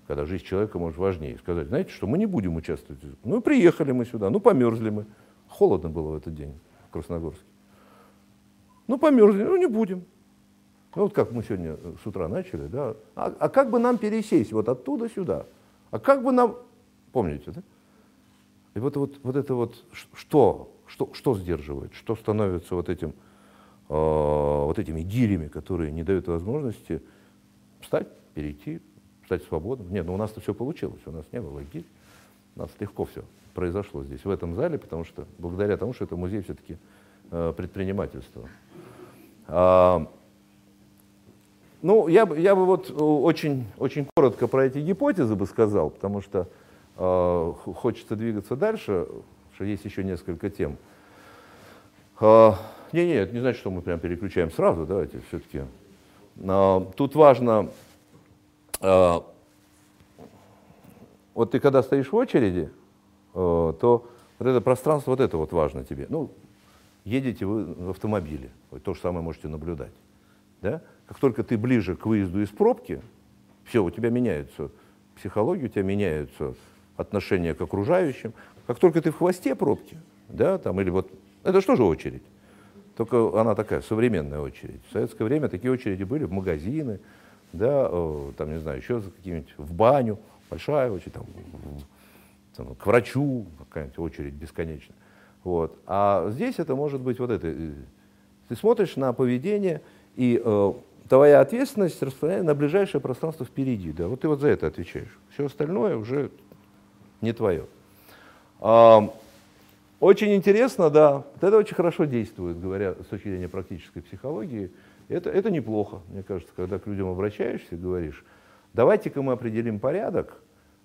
Когда жизнь человека может важнее. Сказать, знаете что, мы не будем участвовать. Ну, приехали мы сюда, ну, померзли мы. Холодно было в этот день в Красногорске. Ну, померзли, ну, не будем. Ну, вот как мы сегодня э, с утра начали, да. А, а как бы нам пересесть вот оттуда сюда? А как бы нам... Помните, да? И вот, вот, вот это вот что, что, что сдерживает, что становится вот этим, э, вот этими гирями, которые не дают возможности встать, перейти, стать свободным. Нет, ну у нас-то все получилось, у нас не было гирь. У нас легко все произошло здесь, в этом зале, потому что, благодаря тому, что это музей все-таки предпринимательства. А, ну, я, я бы вот э, очень, очень коротко про эти гипотезы бы сказал, потому что э, хочется двигаться дальше, что есть еще несколько тем. Э, не, не, это не значит, что мы прям переключаем сразу, давайте все-таки. тут важно, э, вот ты когда стоишь в очереди, э, то вот это пространство, вот это вот важно тебе. Ну, едете вы в автомобиле, вот то же самое можете наблюдать. Да? Как только ты ближе к выезду из пробки, все, у тебя меняется психология, у тебя меняются отношения к окружающим. Как только ты в хвосте пробки, да, там, или вот, это что же очередь? Только она такая современная очередь. В советское время такие очереди были в магазины, да, э, там, не знаю, еще за какими-нибудь, в баню, большая очередь, там, там, к врачу, какая-нибудь очередь бесконечная. Вот. А здесь это может быть вот это. Ты смотришь на поведение, и э, твоя ответственность распространяется на ближайшее пространство впереди. Да? Вот ты вот за это отвечаешь. Все остальное уже не твое. А, очень интересно, да, вот это очень хорошо действует, говоря с точки зрения практической психологии. Это, это неплохо, мне кажется, когда к людям обращаешься и говоришь, давайте-ка мы определим порядок,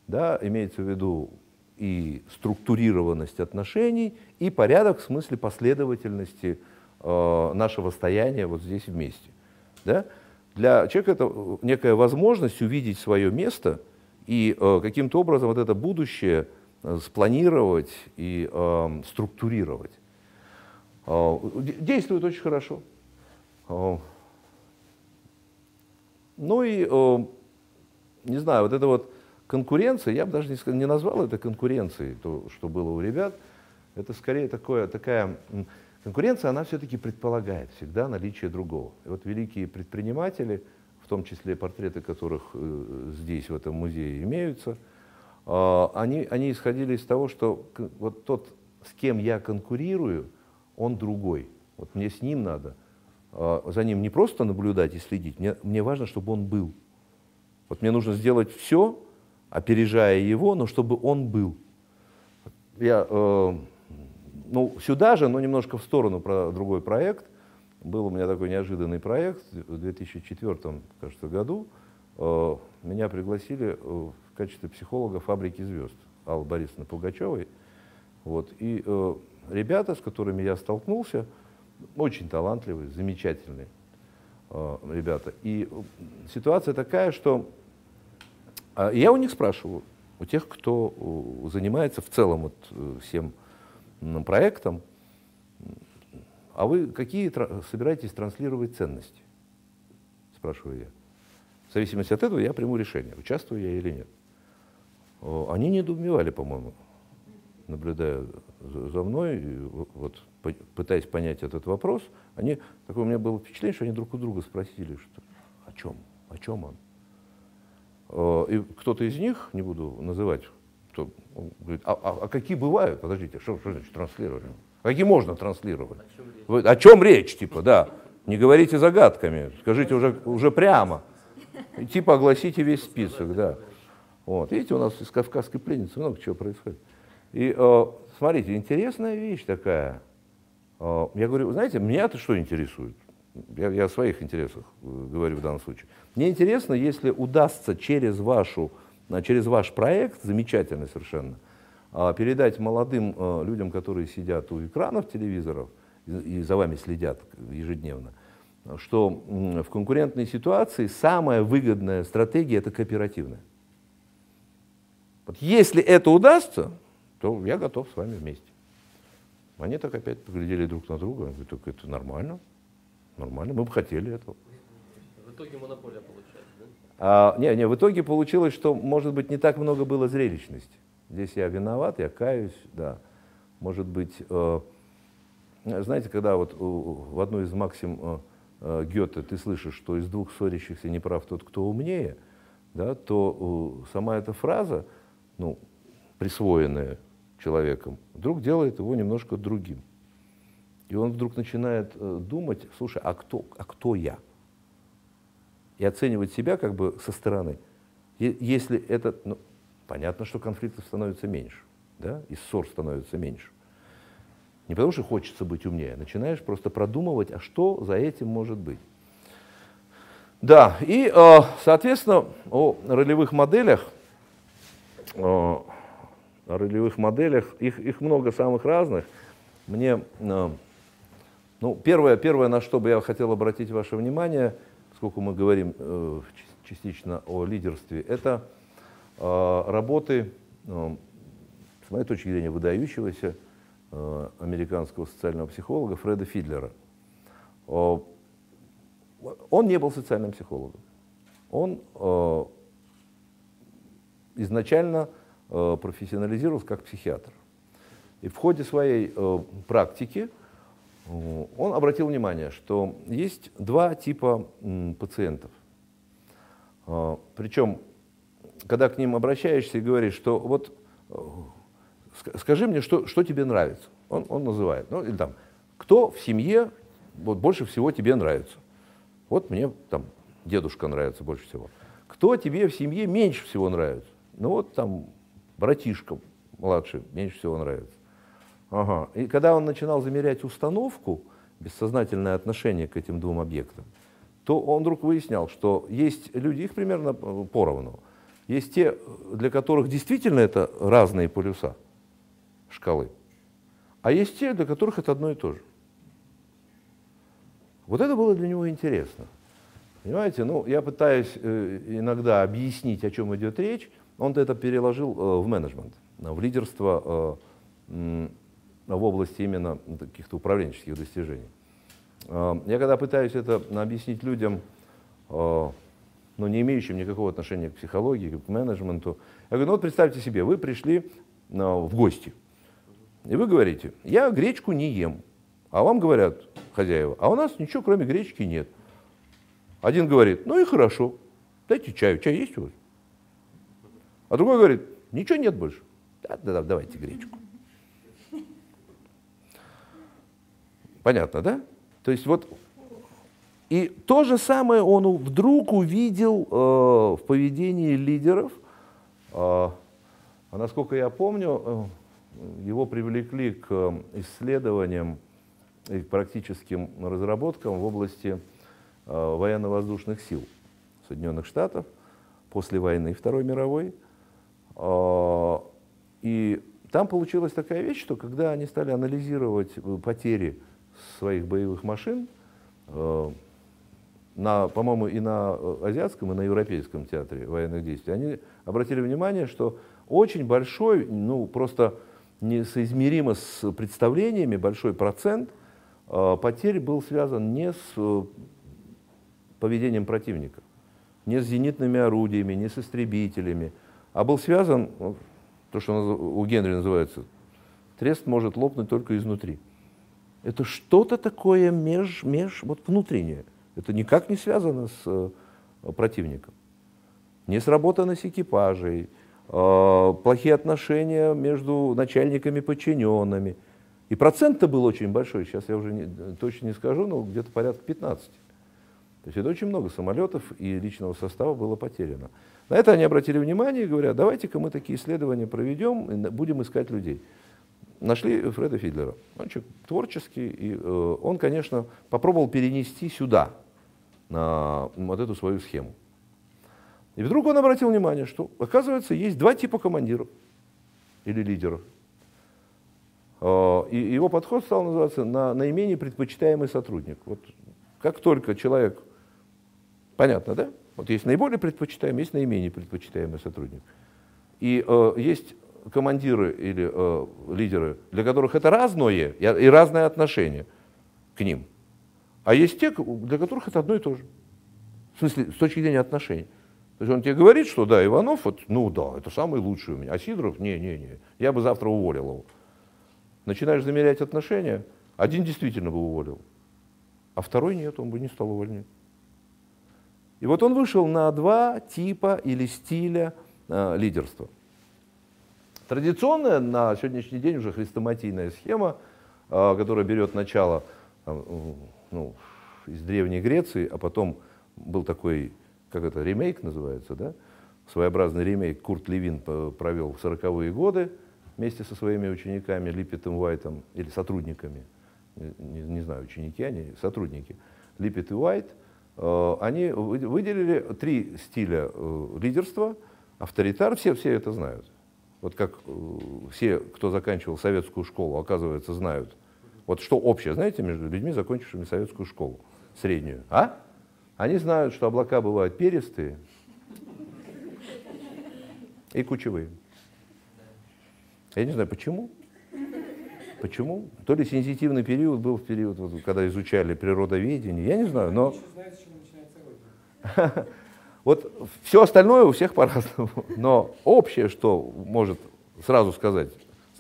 да, имеется в виду и структурированность отношений, и порядок в смысле последовательности э, нашего стояния вот здесь вместе. Да? Для человека это некая возможность увидеть свое место и э, каким-то образом вот это будущее э, спланировать и э, структурировать. Э, де- действует очень хорошо. Э, ну и, э, не знаю, вот это вот конкуренция, я бы даже не, не назвал это конкуренцией, то, что было у ребят. Это скорее такое, такая конкуренция, она все-таки предполагает всегда наличие другого. И вот великие предприниматели, в том числе портреты которых э, здесь, в этом музее, имеются, э, они, они исходили из того, что вот тот, с кем я конкурирую, он другой. Вот мне с ним надо, э, за ним не просто наблюдать и следить, мне, мне важно, чтобы он был. Вот мне нужно сделать все, опережая его, но чтобы он был. Я, э, ну, сюда же, но немножко в сторону про другой проект. Был у меня такой неожиданный проект в 2004 кажется, году. Э, меня пригласили э, в качестве психолога фабрики звезд Аллы Борисовны Пугачевой. Вот. И э, ребята, с которыми я столкнулся, очень талантливые, замечательные э, ребята. И э, ситуация такая, что а я у них спрашиваю, у тех, кто э, занимается в целом вот э, всем проектом, а вы какие тра- собираетесь транслировать ценности? Спрашиваю я. В зависимости от этого я приму решение, участвую я или нет. О, Они недоумевали, по-моему, наблюдая за мной, вот, пытаясь понять этот вопрос. Они, такое у меня было впечатление, что они друг у друга спросили, что, о чем, о чем он. Э, И кто-то из них, не буду называть, кто, говорит, а, а- а какие бывают? Подождите, что, что значит транслировать? А Какие можно транслировать? Вы- о чем речь, типа, да. Не говорите загадками, скажите уже, уже прямо. И типа огласите весь список, да. Вот. Видите, у нас из кавказской пленницы много чего происходит. И э, смотрите, интересная вещь такая. Э, я говорю, знаете, меня-то что интересует? Я, я о своих интересах э, говорю в данном случае. Мне интересно, если удастся через, вашу, а, через ваш проект, замечательный совершенно, а, передать молодым э, людям, которые сидят у экранов телевизоров и, за вами следят ежедневно, что в конкурентной ситуации самая выгодная стратегия – это кооперативная. Вот если это удастся, то я готов с вами вместе. Они так опять поглядели друг на друга. Я говорю, так это нормально. Нормально, мы бы хотели этого. В итоге монополия получается, да? А, не, не, в итоге получилось, что, может быть, не так много было зрелищности. Здесь я виноват, я каюсь, да. Может быть, э, знаете, когда вот у- в одной из максим э, э, Гёте ты слышишь, что из двух ссорящихся не прав тот, кто умнее, да, то э, сама эта фраза, ну, присвоенная человеком, вдруг делает его немножко другим. И он вдруг начинает э, думать, слушай, а кто, а кто я? и оценивать себя как бы со стороны. Если это, ну, понятно, что конфликтов становится меньше, да, и ссор становится меньше. Не потому что хочется быть умнее, а начинаешь просто продумывать, а что за этим может быть. Да, и, э, соответственно, о ролевых моделях, э, о ролевых моделях, их, их много самых разных. Мне, ну, первое, первое, на что бы я хотел обратить ваше внимание, поскольку мы говорим э, частично о лидерстве, это э, работы, э, с моей точки зрения, выдающегося э, американского социального психолога Фреда Фидлера. О, он не был социальным психологом. Он э, изначально э, профессионализировался как психиатр. И в ходе своей э, практики э, он обратил внимание, что есть два типа пациентов. Э, причем, когда к ним обращаешься и говоришь, что вот э, скажи мне, что, что тебе нравится. Он, он называет. Ну, или там, кто в семье вот, больше всего тебе нравится. Вот мне там дедушка нравится больше всего. Кто тебе в семье меньше всего нравится? Ну вот там братишка младший меньше всего нравится. Ага. И когда он начинал замерять установку, бессознательное отношение к этим двум объектам, то он вдруг выяснял, что есть люди, их примерно поровну. Есть те, для которых действительно это разные полюса шкалы, а есть те, для которых это одно и то же. Вот это было для него интересно. Понимаете, ну, я пытаюсь э, иногда объяснить, о чем идет речь. Он это переложил э, в менеджмент, в лидерство э, в области именно каких-то управленческих достижений. Э, я когда пытаюсь это объяснить людям, э, ну, не имеющим никакого отношения к психологии, к менеджменту, я говорю, ну вот представьте себе, вы пришли э, в гости, и вы говорите, я гречку не ем, а вам говорят хозяева, а у нас ничего кроме гречки нет. Один говорит, ну и хорошо, дайте чаю, чай есть у вас? А другой говорит, ничего нет больше. Да, да, давайте гречку. Понятно, да? То есть вот и то же самое он вдруг увидел э, в поведении лидеров. Э, а насколько я помню, э, его привлекли к исследованиям и практическим разработкам в области э, военно-воздушных сил Соединенных Штатов после войны Второй мировой. Э, и там получилась такая вещь, что когда они стали анализировать э, потери своих боевых машин, э, на, по-моему, и на э, азиатском, и на европейском театре военных действий, они обратили внимание, что очень большой, ну просто несоизмеримо с представлениями, большой процент – Э, потерь был связан не с поведением противника, не с зенитными орудиями, не с истребителями, а был связан, то, что у Генри называется, трест может лопнуть только изнутри. Это что-то такое меж, меж, вот внутреннее. Это никак не связано с э, противником. Не сработанность экипажей, э, плохие отношения между начальниками и подчиненными – и процент-то был очень большой, сейчас я уже не, точно не скажу, но где-то порядка 15. То есть это очень много самолетов и личного состава было потеряно. На это они обратили внимание и говорят, давайте-ка мы такие исследования проведем будем искать людей. Нашли Фреда Фидлера. Он человек творческий, и э, он, конечно, попробовал перенести сюда, на вот эту свою схему. И вдруг он обратил внимание, что, оказывается, есть два типа командиров или лидеров. Э, и его подход стал называться на наименее предпочитаемый сотрудник. Вот как только человек, понятно, да? Вот есть наиболее предпочитаемый, есть наименее предпочитаемый сотрудник. И э, есть командиры или э, лидеры, для которых это разное и, разное отношение к ним. А есть те, для которых это одно и то же. В смысле, с точки зрения отношений. То есть он тебе говорит, что да, Иванов, вот, ну да, это самый лучший у меня. А Сидоров, не-не-не, я бы завтра уволил его начинаешь замерять отношения, один действительно бы уволил, а второй нет, он бы не стал увольнять. И вот он вышел на два типа или стиля э, лидерства. Традиционная на сегодняшний день уже хрестоматийная схема, э, которая берет начало э, ну, из Древней Греции, а потом был такой, как это, ремейк называется, да? своеобразный ремейк Курт Левин провел в 40-е годы, вместе со своими учениками Липпетом Уайтом или сотрудниками, не, не знаю, ученики они, сотрудники, Липпет и Уайт, э, они вы- выделили три стиля э, лидерства. Авторитар, все, все это знают. Вот как э, все, кто заканчивал советскую школу, оказывается, знают. Вот что общее, знаете, между людьми, закончившими советскую школу, среднюю, а? Они знают, что облака бывают перистые и кучевые. Я не знаю, почему. Почему? То ли сенситивный период был в период, вот, когда изучали природоведение, я не знаю, но... [LAUGHS] Вот все остальное у всех [LAUGHS] по-разному. Но общее, что может сразу сказать,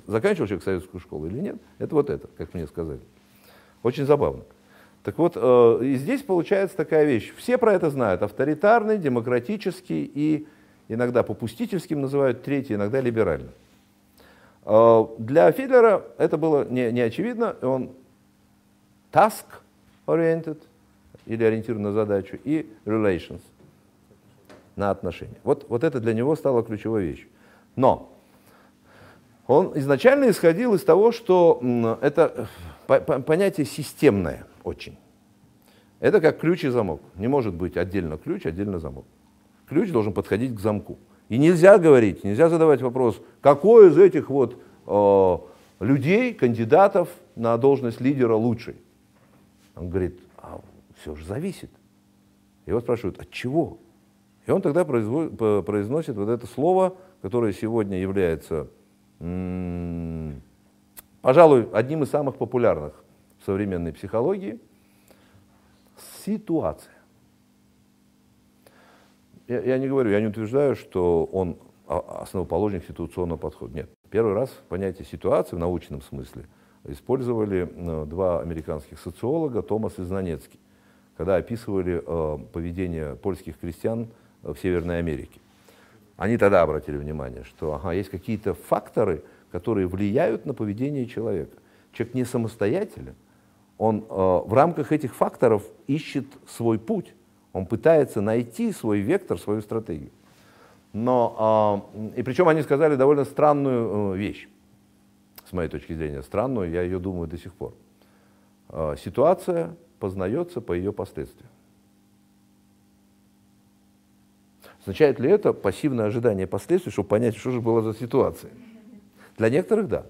заканчивал человек советскую школу или нет, это вот это, как мне сказали. Очень забавно. Так вот, э, и здесь получается такая вещь. Все про это знают. Авторитарный, демократический и иногда попустительским называют, третий иногда либеральный. Э, Для Фидлера это было не, не очевидно. Он task-oriented или ориентирован на задачу и relations на отношения. Вот, вот это для него стало ключевой вещью. Но он изначально исходил из того, что это по- понятие системное очень. Это как ключ и замок. Не может быть отдельно ключ, отдельно замок. Ключ должен подходить к замку. И нельзя говорить, нельзя задавать вопрос, какой из этих вот э, людей, кандидатов на должность лидера лучший. Он говорит, а все же зависит. Его спрашивают, от чего? И он тогда произносит вот это слово, которое сегодня является, пожалуй, одним из самых популярных в современной психологии. Ситуация. Я, я не говорю, я не утверждаю, что он основоположник ситуационного подхода. Нет. Первый раз понятие ситуации в научном смысле использовали э, два американских социолога, Томас и Знанецкий, когда описывали э, поведение польских крестьян в Северной Америке. Они тогда обратили внимание, что ага, есть какие-то факторы, которые влияют на поведение человека. Человек не самостоятелен, он э, в рамках этих факторов ищет свой путь, он пытается найти свой вектор, свою стратегию. Но, э, и причем они сказали довольно странную э, вещь, с моей точки зрения, странную, я ее думаю до сих пор. Э, ситуация познается по ее последствиям. Означает ли это пассивное ожидание последствий, чтобы понять, что же было за ситуация? Для некоторых да.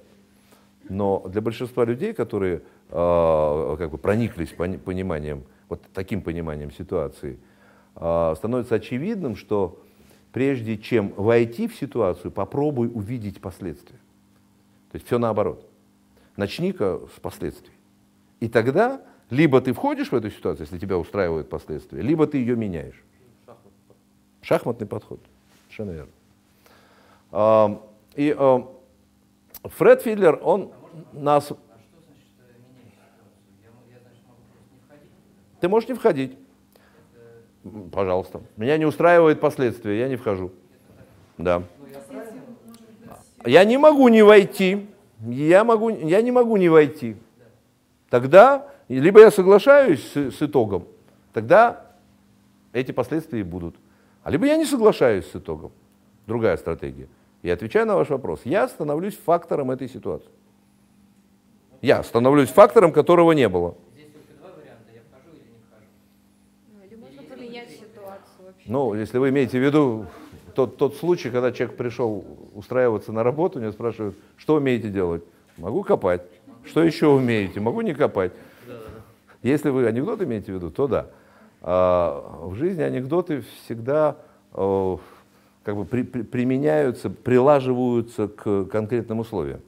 Но для большинства людей, которые э, как бы прониклись пони- пониманием, вот таким пониманием ситуации, э, становится очевидным, что прежде чем войти в ситуацию, попробуй увидеть последствия. То есть все наоборот. Начни-ка с последствий. И тогда либо ты входишь в эту ситуацию, если тебя устраивают последствия, либо ты ее меняешь. Шахматный подход. Совершенно верно. А, И а, Фред Фидлер, он нас... Ты можешь не входить. М, Пожалуйста. Меня не устраивает последствия, я не вхожу. Да. Я не могу не войти. Я, могу, я не могу не войти. Тогда, либо я соглашаюсь с, с итогом, тогда эти последствия и будут. А либо я не соглашаюсь с итогом. Другая стратегия. И отвечаю на ваш вопрос. Я становлюсь фактором этой ситуации. Я становлюсь фактором, которого не было. Ну, или можно поменять ситуацию вообще. Ну, если вы имеете в виду тот, тот случай, когда человек пришел устраиваться на работу, меня спрашивают, что умеете делать? Могу копать. Что еще умеете? Могу не копать. Если вы анекдот имеете в виду, то да. А в жизни анекдоты всегда э, как бы при- при- применяются, прилаживаются к конкретным условиям.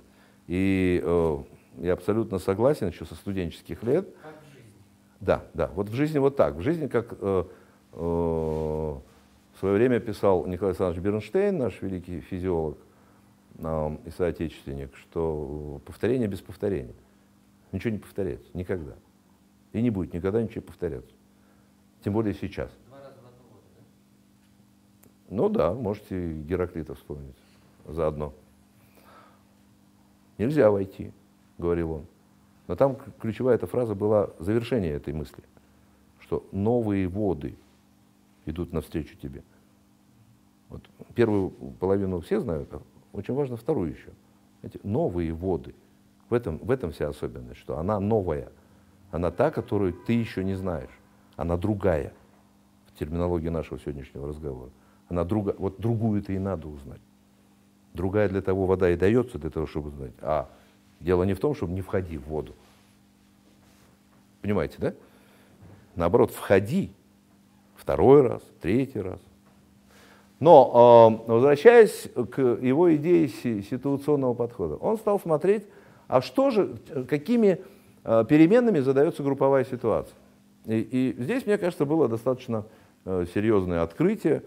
И э, я абсолютно согласен еще со студенческих лет. Да, да. Вот в жизни вот так. В жизни, как э, э, в свое время писал Николай Александрович Бернштейн, наш великий физиолог э, и соотечественник, что повторение без повторения. Ничего не повторяется. Никогда. И не будет никогда ничего повторяться. Тем более сейчас. Ну да, можете Гераклита вспомнить заодно. Нельзя войти, говорил он. Но там ключевая эта фраза была завершение этой мысли, что новые воды идут навстречу тебе. Вот первую половину все знают, а очень важно вторую еще. Эти новые воды. В этом, в этом вся особенность, что она новая. Она та, которую ты еще не знаешь. Она другая. в терминологии нашего сегодняшнего разговора. Она друга, вот другую-то и надо узнать. Другая для того вода и дается, для того, чтобы знать. А дело не в том, чтобы не входи в воду. Понимаете, да? Наоборот, входи второй раз, третий раз. Но э, возвращаясь к его идее ситуационного подхода, он стал смотреть, а что же, какими э, переменными задается групповая ситуация. И, и здесь, мне кажется, было достаточно э, серьезное открытие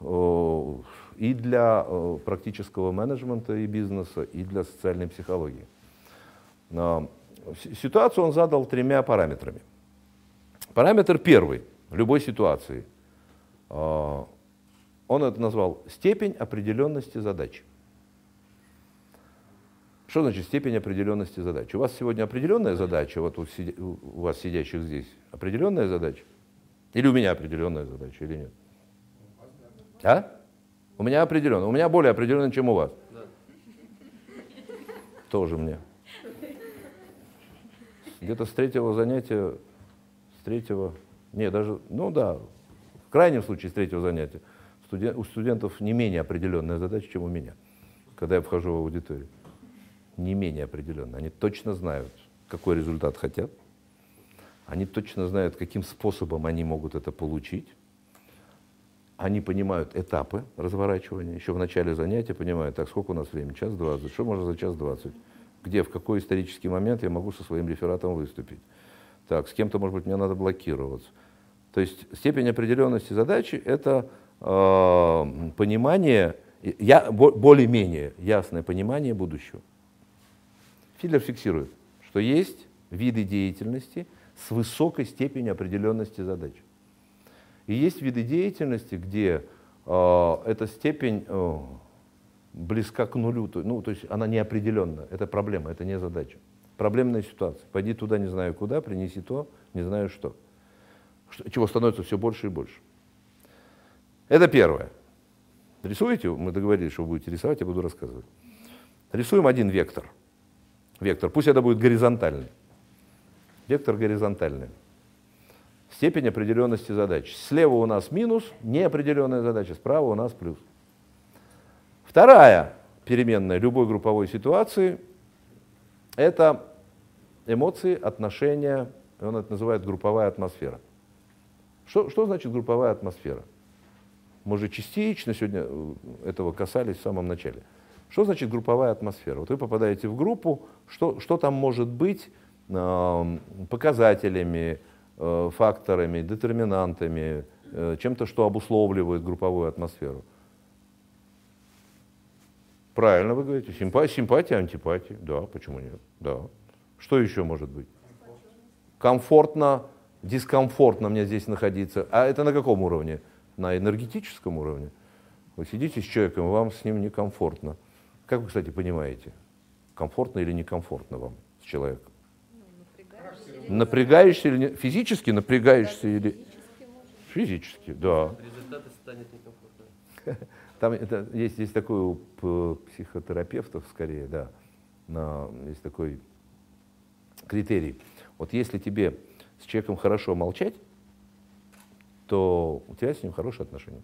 э, и для э, практического менеджмента и бизнеса, и для социальной психологии. Э, ситуацию он задал тремя параметрами. Параметр первый любой ситуации. Э, он это назвал степень определенности задачи. Что значит степень определенности задачи? У вас сегодня определенная задача, вот у, у вас сидящих здесь, определенная задача? Или у меня определенная задача, или нет? А? У меня определенная. У меня более определенная, чем у вас. Да. Тоже мне. Где-то с третьего занятия, с третьего, не, даже, ну да, в крайнем случае с третьего занятия, студен, у студентов не менее определенная задача, чем у меня, когда я вхожу в аудиторию. Не менее определенная. Они точно знают, какой результат хотят. Они точно знают, каким способом они могут это получить. Они понимают этапы разворачивания. Еще в начале занятия понимают, так, сколько у нас времени? Час двадцать. Что можно за час двадцать? Где, в какой исторический момент я могу со своим рефератом выступить? Так, с кем-то, может быть, мне надо блокироваться. То есть степень определенности задачи – это э, понимание, я, более-менее ясное понимание будущего. Фидлер фиксирует, что есть виды деятельности с высокой степенью определенности задач. И есть виды деятельности, где э, эта степень э, близка к нулю, то, ну, то есть она неопределенна. Это проблема, это не задача. Проблемная ситуация. Пойди туда, не знаю куда, принеси то, не знаю что. что чего становится все больше и больше. Это первое. Рисуете? Мы договорились, что вы будете рисовать, я буду рассказывать. Рисуем один вектор. Вектор. Пусть это будет горизонтальный. Вектор горизонтальный. Степень определенности задач. Слева у нас минус, неопределенная задача, справа у нас плюс. Вторая переменная любой групповой ситуации – это эмоции, отношения, он это называет групповая атмосфера. Что, что значит групповая атмосфера? Мы же частично сегодня э, этого касались в самом начале. Что значит групповая атмосфера? Вот вы попадаете в группу, что, что там может быть э, показателями, э, факторами, детерминантами, э, чем-то, что обусловливает групповую атмосферу. Правильно вы говорите. Симпатия, симпатия, антипатия. Да, почему нет? Да. Что еще может быть? Комфортно, дискомфортно мне здесь находиться. А это на каком уровне? На энергетическом уровне. Вы сидите с человеком, вам с ним некомфортно. Как вы, кстати, понимаете, комфортно или некомфортно вам с человеком? Ну, напрягаешься или не? Физически напрягаешься или... Физически, да. Результаты станет некомфортно. [LAUGHS] Там это, есть, есть такой у психотерапевтов, скорее, да, на, есть такой критерий. Вот если тебе с человеком хорошо молчать, то у тебя с ним хорошие отношения.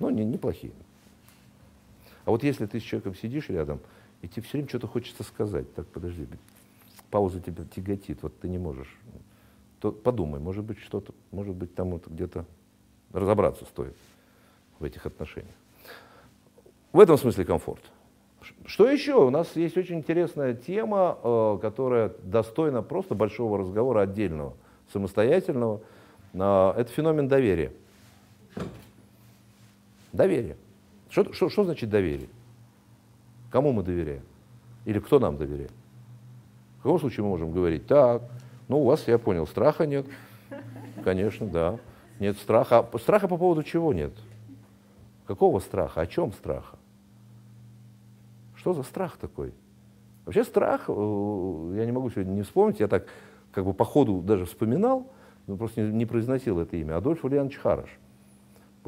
Ну, не, неплохие. А вот если ты с человеком сидишь рядом, и тебе все время что-то хочется сказать, так, подожди, пауза тебя тяготит, вот ты не можешь, то подумай, может быть, что-то, может быть, там вот где-то разобраться стоит в этих отношениях. В этом смысле комфорт. Что еще? У нас есть очень интересная тема, э, которая достойна просто большого разговора отдельного, самостоятельного. Э, это феномен доверия. Доверие. Что, что, что значит доверие? Кому мы доверяем? Или кто нам доверяет? В каком случае мы можем говорить, так, ну у вас, я понял, страха нет. Конечно, да. Нет страха. А страха по поводу чего нет? Какого страха? О чем страха? Что за страх такой? Вообще страх, э, я не могу сегодня не вспомнить, я так как бы по ходу даже вспоминал, но просто не, не произносил это имя. Адольф Ульянович Хараш.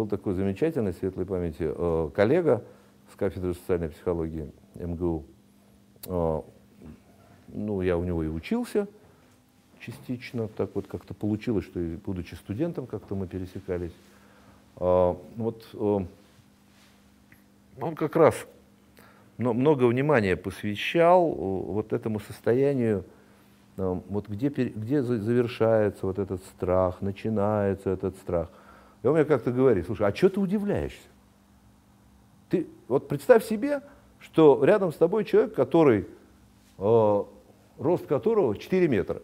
Был такой замечательный, светлой памяти, э, коллега с кафедры социальной психологии МГУ. Э, ну, я у него и учился, частично, так вот как-то получилось, что и будучи студентом, как-то мы пересекались. А, вот он как раз много внимания посвящал вот этому состоянию, вот где, где завершается вот этот страх, начинается этот страх. И он мне как-то говорит, слушай, а что ты удивляешься? Ты вот представь себе, что рядом с тобой человек, который, э, рост которого 4 метра,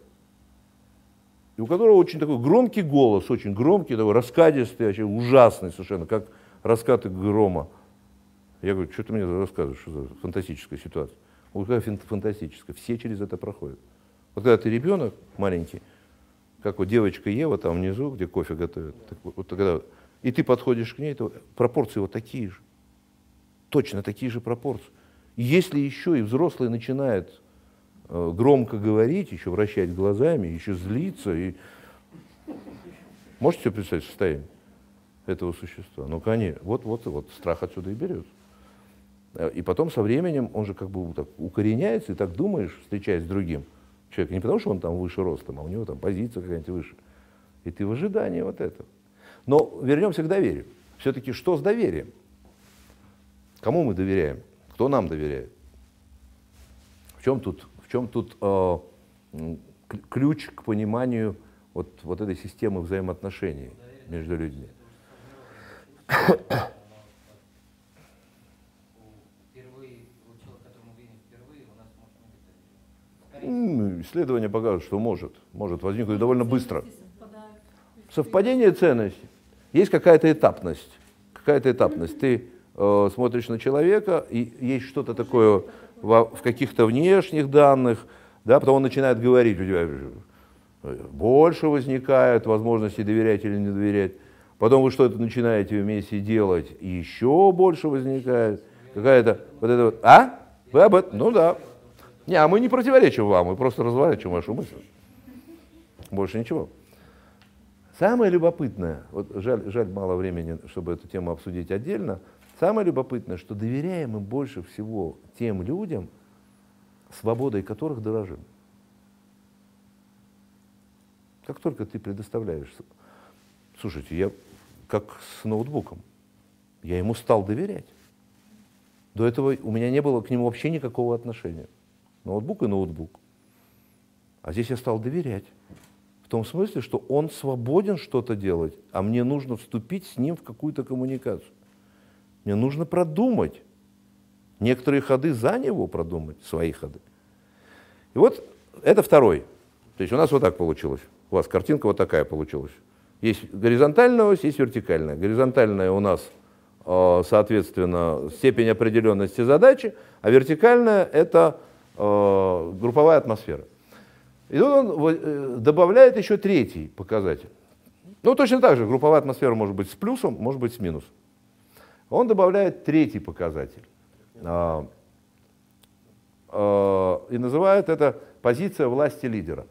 и у которого очень такой громкий голос, очень громкий, такой раскадистый, вообще ужасный совершенно, как раскаты грома. Я говорю, что ты мне рассказываешь, что за фантастическая ситуация? Он говорит, фантастическая, все через это проходят. Вот когда ты ребенок маленький, как вот девочка Ева там внизу, где кофе готовят, так вот, тогда, и ты подходишь к ней, то пропорции вот такие же, точно такие же пропорции. Если еще и взрослый начинает э, громко говорить, еще вращать глазами, еще злиться, и... можете себе представить состояние этого существа? Ну, конечно, вот, вот, вот страх отсюда и берется. Э, и потом со временем он же как бы так укореняется, и так думаешь, встречаясь с другим человеком, не потому что он там выше ростом, а у него там позиция какая-нибудь выше. И ты в ожидании вот этого. Но вернемся к доверию. Все-таки что с доверием? Кому мы доверяем? Кто нам доверяет? В чем тут, в чем тут э, ключ к пониманию вот, вот этой системы взаимоотношений между людьми? Исследования показывают, что может, может возникнуть довольно быстро. Совпадение ценностей. Есть какая-то этапность. Какая-то этапность. Ты э, смотришь на человека, и есть что-то такое в, в каких-то внешних данных, да, потом он начинает говорить, у тебя больше возникает возможности доверять или не доверять. Потом вы что-то начинаете вместе делать, и еще больше возникает какая-то вот это вот, а? Вы об этом? Ну да. Не, а мы не противоречим вам, мы просто разворачиваем вашу мысль. Больше ничего. Самое любопытное, вот жаль, жаль мало времени, чтобы эту тему обсудить отдельно, самое любопытное, что доверяем мы больше всего тем людям, свободой которых дорожим. Как только ты предоставляешь... Слушайте, я как с ноутбуком. Я ему стал доверять. До этого у меня не было к нему вообще никакого отношения. Ноутбук и ноутбук. А здесь я стал доверять. В том смысле, что он свободен что-то делать, а мне нужно вступить с ним в какую-то коммуникацию. Мне нужно продумать. Некоторые ходы за него продумать, свои ходы. И вот это второй. То есть у нас вот так получилось. У вас картинка вот такая получилась. Есть горизонтальная ось, есть вертикальная. Горизонтальная у нас, э, соответственно, степень определенности задачи, а вертикальная – это групповая атмосфера. И тут он э, добавляет еще третий показатель. Ну, точно так же, групповая атмосфера может быть с плюсом, может быть с минусом. Он добавляет третий показатель. А, а, и называет это позиция власти лидера.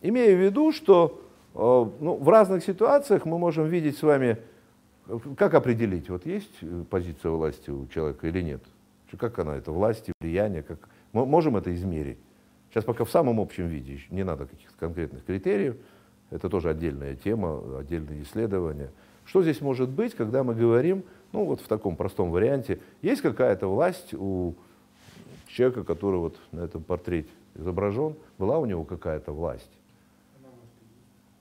Имея в виду, что ну, в разных ситуациях мы можем видеть с вами, как определить, вот есть позиция власти у человека или нет. Как она, это власти, влияние, как... Мы можем это измерить. Сейчас пока в самом общем виде, не надо каких-то конкретных критериев, это тоже отдельная тема, отдельные исследования. Что здесь может быть, когда мы говорим, ну вот в таком простом варианте, есть какая-то власть у человека, который вот на этом портрете изображен, была у него какая-то власть.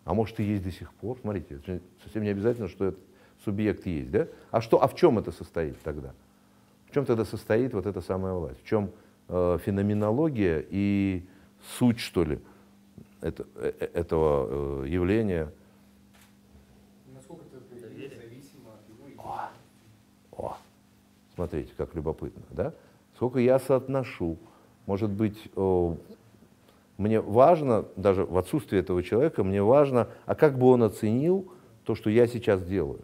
А может и есть до сих пор, смотрите, совсем не обязательно, что этот субъект есть, да? А, что, а в чем это состоит тогда? В чем тогда состоит вот эта самая власть? В чем э, феноменология и суть, что ли, это, э, э этого э, явления? Насколько это зависимо от его о, о, смотрите, как любопытно, да? Сколько я соотношу. Может быть, э, мне важно, даже в отсутствии этого человека, мне важно, а как бы он оценил то, что я сейчас делаю.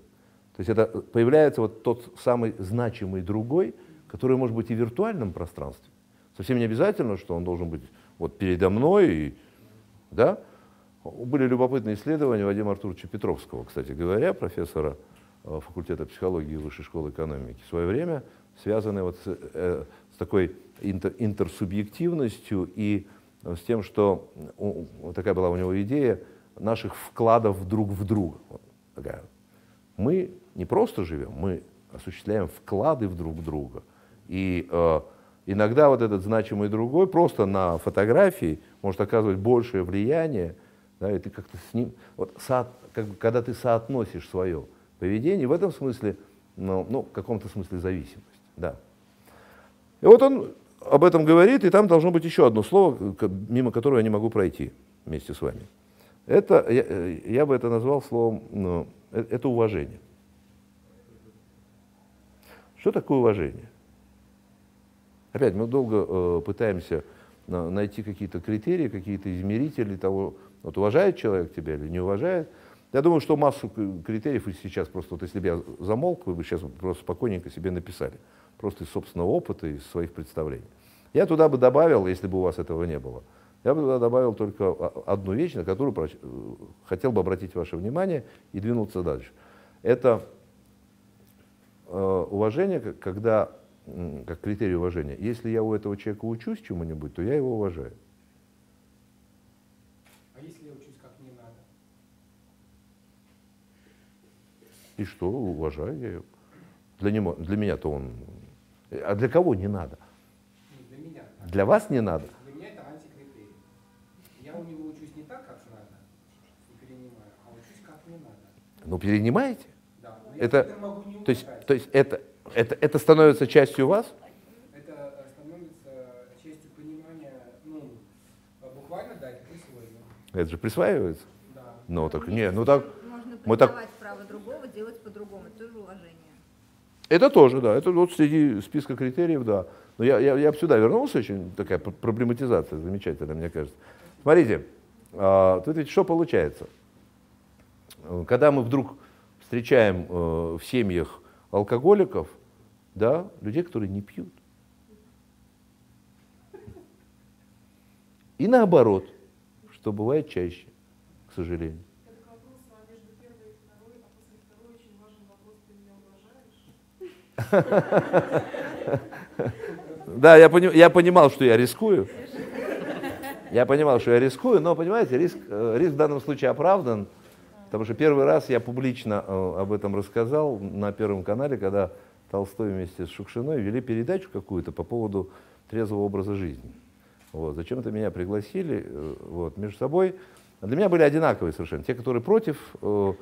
То есть это появляется вот тот самый значимый другой, который может быть и в виртуальном пространстве. Совсем не обязательно, что он должен быть вот передо мной. И, да? Были любопытные исследования Вадима Артуровича Петровского, кстати говоря, профессора э, факультета психологии Высшей школы экономики, в свое время связанные вот с, э, с такой интер, интерсубъективностью и с тем, что у- такая была у него идея наших вкладов друг в друга. Вот такая. Мы не просто живем, мы осуществляем вклады в друг друга. И э, иногда вот этот значимый другой просто на фотографии может оказывать большее влияние, да, и ты как-то с ним, вот со- как когда ты соотносишь свое поведение, в этом смысле, ну, ну, в каком-то смысле зависимость, да. И вот он об этом говорит, и там должно быть еще одно слово, мимо которого я не могу пройти вместе с вами. Это, я, э, я бы это назвал словом, ну, э- это уважение. Что такое уважение? Опять, мы долго э, пытаемся на- найти какие-то критерии, какие-то измерители того, вот уважает человек тебя или не уважает. Я думаю, что массу критериев сейчас просто, вот если бы я замолк, вы бы сейчас просто спокойненько себе написали. Просто из собственного опыта, из своих представлений. Я туда бы добавил, если бы у вас этого не было, я бы туда добавил только о- одну вещь, на которую э, хотел бы обратить ваше внимание и двинуться дальше. Это э, уважение, к- когда, как критерий уважения, если я у этого человека учусь чему-нибудь, то я его уважаю. А если я учусь как не надо? И что, уважаю я его. Для, него, для меня-то он... А для кого не надо? Ну, для меня. Для вас не надо? Для меня это антикритерий. Я у него учусь не так, как надо, и перенимаю, а учусь как не надо. Ну, перенимаете? Это, то есть, то есть это, это, это становится частью вас? Это становится частью понимания, ну, э, буквально, да, это присвоено. Это же присваивается? Да. Ну, так не, ну так... Можно Мы так- право другого, делать по-другому. Это тоже уважение. Это тоже, да. Это вот среди списка критериев, да. Но я, я, я бы сюда вернулся, очень такая пр- проблематизация замечательная, мне кажется. Смотрите, а, тут ведь что получается? Когда мы вдруг встречаем э, в семьях алкоголиков, да, людей, которые не пьют. И наоборот, что бывает чаще, к сожалению. Да, я, пони- я понимал, что я рискую. Я понимал, что я рискую, но, понимаете, риск, э, риск в данном случае оправдан, потому что первый раз я публично э, об этом рассказал на Первом канале, когда Толстой вместе с Шукшиной вели передачу какую-то по поводу трезвого образа жизни. Вот. Зачем-то меня пригласили э, вот, между собой. Для меня были одинаковые совершенно. Те, которые против э,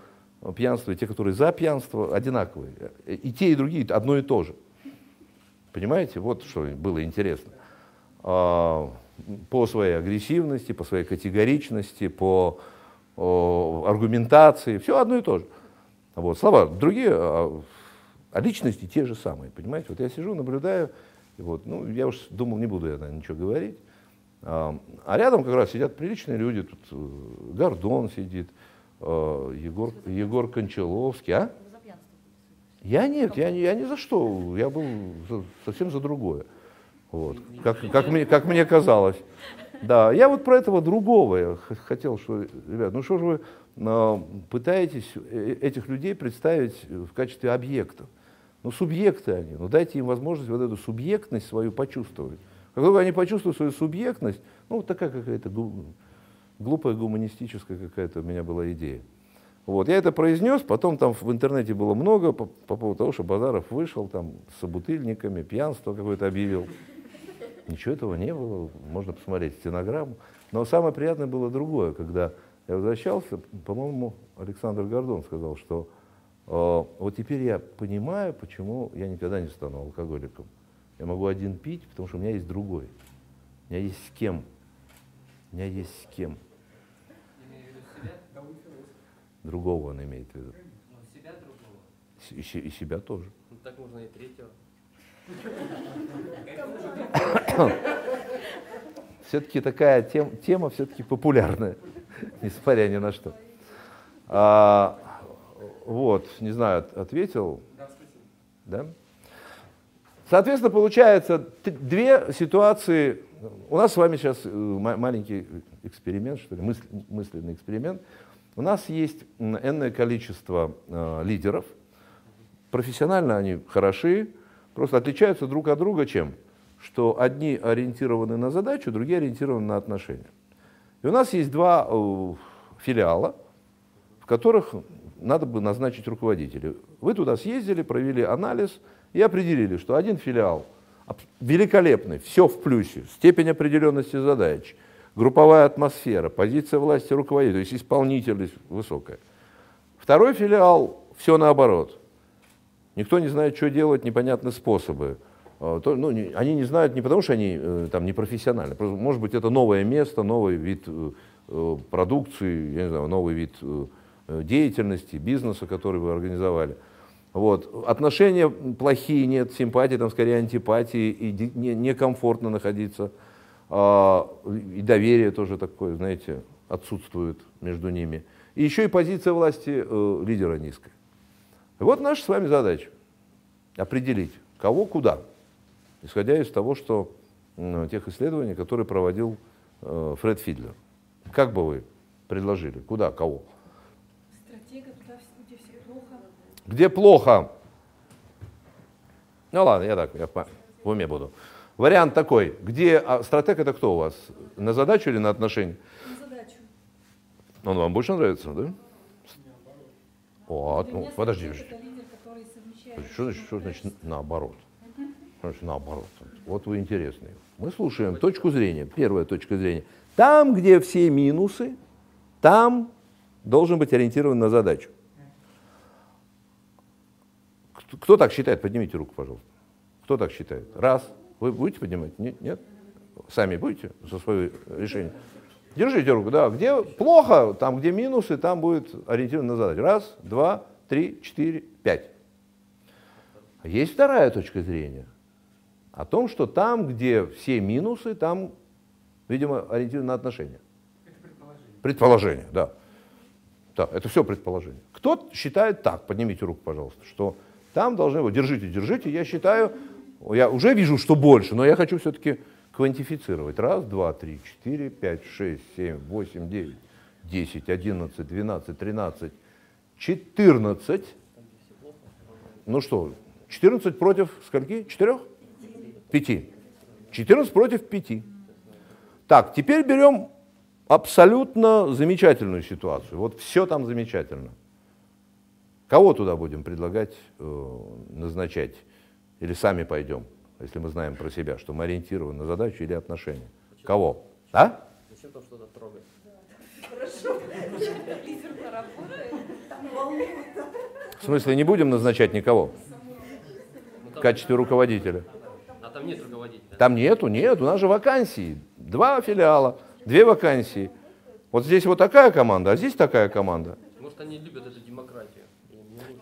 пьянства, и те, которые за пьянство, одинаковые. И те, и другие одно и то же. Понимаете, вот что было интересно. А, По своей агрессивности, по своей категоричности, по о, аргументации, все одно и то же. Вот, слова другие, а, а личности те же самые, понимаете? Вот я сижу, наблюдаю, и вот, ну, я уж думал, не буду я наверное, ничего говорить. А, а рядом как раз сидят приличные люди, тут э, Гордон сидит, э, Егор, Егор Кончаловский, а? Я нет, я, я ни за что, я был за- совсем за другое. Вот. Как, как, мне, как мне казалось. Да, я вот про этого другого я хотел, что, ребят, ну что же вы а, пытаетесь э- этих людей представить в качестве объектов? Ну, субъекты они, ну дайте им возможность вот эту субъектность свою почувствовать. Как только они почувствуют свою субъектность, ну, вот такая какая-то глупая гуманистическая какая-то у меня была идея. Вот, я это произнес, потом там в интернете было много по, по поводу того, что Базаров вышел там с собутыльниками, пьянство какое-то объявил. Ничего этого не было, можно посмотреть стенограмму. Но самое приятное было другое, когда я возвращался, по-моему, Александр Гордон сказал, что э, вот теперь я понимаю, почему я никогда не стану алкоголиком. Я могу один пить, потому что у меня есть другой. У меня есть с кем. У меня есть с кем. Другого он имеет в виду. Ну, себя другого. С- И, се- и себя тоже. Ну, так можно и третьего. [COUGHS] Все-таки такая тем- тема все-таки популярная, [LAUGHS] несмотря ни на что. А, вот, не знаю, от- ответил. Да? Соответственно, получается две ситуации. У нас с вами сейчас э, ма- маленький эксперимент, что ли, мысл- мысленный эксперимент. У нас есть энное количество э, лидеров. Профессионально они хороши, просто отличаются друг от друга чем? что одни ориентированы на задачу, другие ориентированы на отношения. И у нас есть два э, филиала, в которых надо бы назначить руководителей. Вы туда съездили, провели анализ и определили, что один филиал великолепный, все в плюсе, степень определенности задач, групповая атмосфера, позиция власти руководителя, то есть исполнительность высокая. Второй филиал все наоборот. Никто не знает, что делать, непонятны способы. А, то, ну, не, они не знают не потому, что они э, там не профессиональны, может быть, это новое место, новый вид э, э, продукции, я не знаю, новый вид э, деятельности, бизнеса, который вы организовали. Вот. Отношения плохие, нет симпатии, там скорее антипатии, и некомфортно не находиться. А, и доверие тоже такое, знаете, отсутствует между ними. И еще и позиция власти э, лидера низкая. И вот наша с вами задача определить, кого куда, исходя из того, что тех исследований, которые проводил э, Фред Фидлер. Как бы вы предложили, куда, кого? Стратега туда, где все плохо. Где плохо? Ну ладно, я так, я в уме буду. Вариант такой, где а стратег это кто у вас? На задачу или на отношения? На задачу. Он вам больше нравится, да? О, Для ну, подожди. это лидер, Что значит, что значит наоборот? Что значит наоборот? Вот вы интересные. Мы слушаем точку зрения. Первая точка зрения. Там, где все минусы, там должен быть ориентирован на задачу. Кто, кто так считает? Поднимите руку, пожалуйста. Кто так считает? Раз. Вы будете поднимать? Нет? Нет? Сами будете за свое решение? Держите руку, да. Где плохо, там, где минусы, там будет ориентирован на задачу. Раз, два, три, четыре, пять. Есть вторая точка зрения. О том, что там, где все минусы, там, видимо, ориентирован на отношения. Это предположение. Предположение, да. Да, это все предположение. Кто считает так, поднимите руку, пожалуйста, что там должны быть, держите, держите, я считаю, я уже вижу, что больше, но я хочу все-таки квантифицировать. Раз, два, три, четыре, пять, шесть, семь, восемь, девять, десять, одиннадцать, двенадцать, тринадцать, четырнадцать. Ну что, 14 против скольки? Четырех? Пяти. 14 против пяти. Так, теперь берем абсолютно замечательную ситуацию. Вот все там замечательно. Кого туда будем предлагать э, назначать? Или сами пойдем, если мы знаем про себя, что мы ориентированы на задачу или отношения? Кого? А? Зачем там что-то трогать? Лидер работает. В смысле, не будем назначать никого Ну, в качестве руководителя? а там нет руководителя. Там нету, нет, у нас же вакансии. Два филиала, две вакансии. Вот здесь вот такая команда, а здесь такая команда. Может, они любят эту демократию.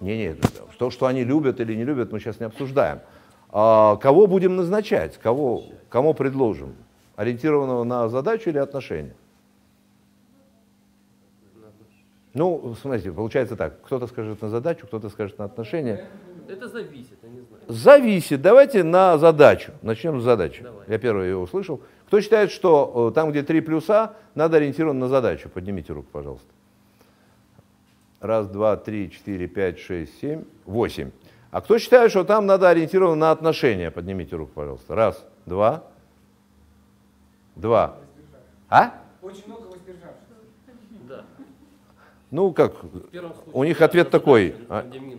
Не. Не, нет, то, что они любят или не любят, мы сейчас не обсуждаем. А кого будем назначать, кого, кому предложим? Ориентированного на задачу или отношения? Ну, смотрите, получается так, кто-то скажет на задачу, кто-то скажет на отношения. Это зависит, я не знаю. Зависит. Давайте на задачу. Начнем с задачи. Давай. Я первый ее услышал. Кто считает, что э, там, где три плюса, надо ориентирован на задачу? Поднимите руку, пожалуйста. Раз, два, три, четыре, пять, шесть, семь, восемь. А кто считает, что там надо ориентирован на отношения? Поднимите руку, пожалуйста. Раз, два, два. А? Очень много воздержавшихся. Да. Ну, как, случае у них ответ такой.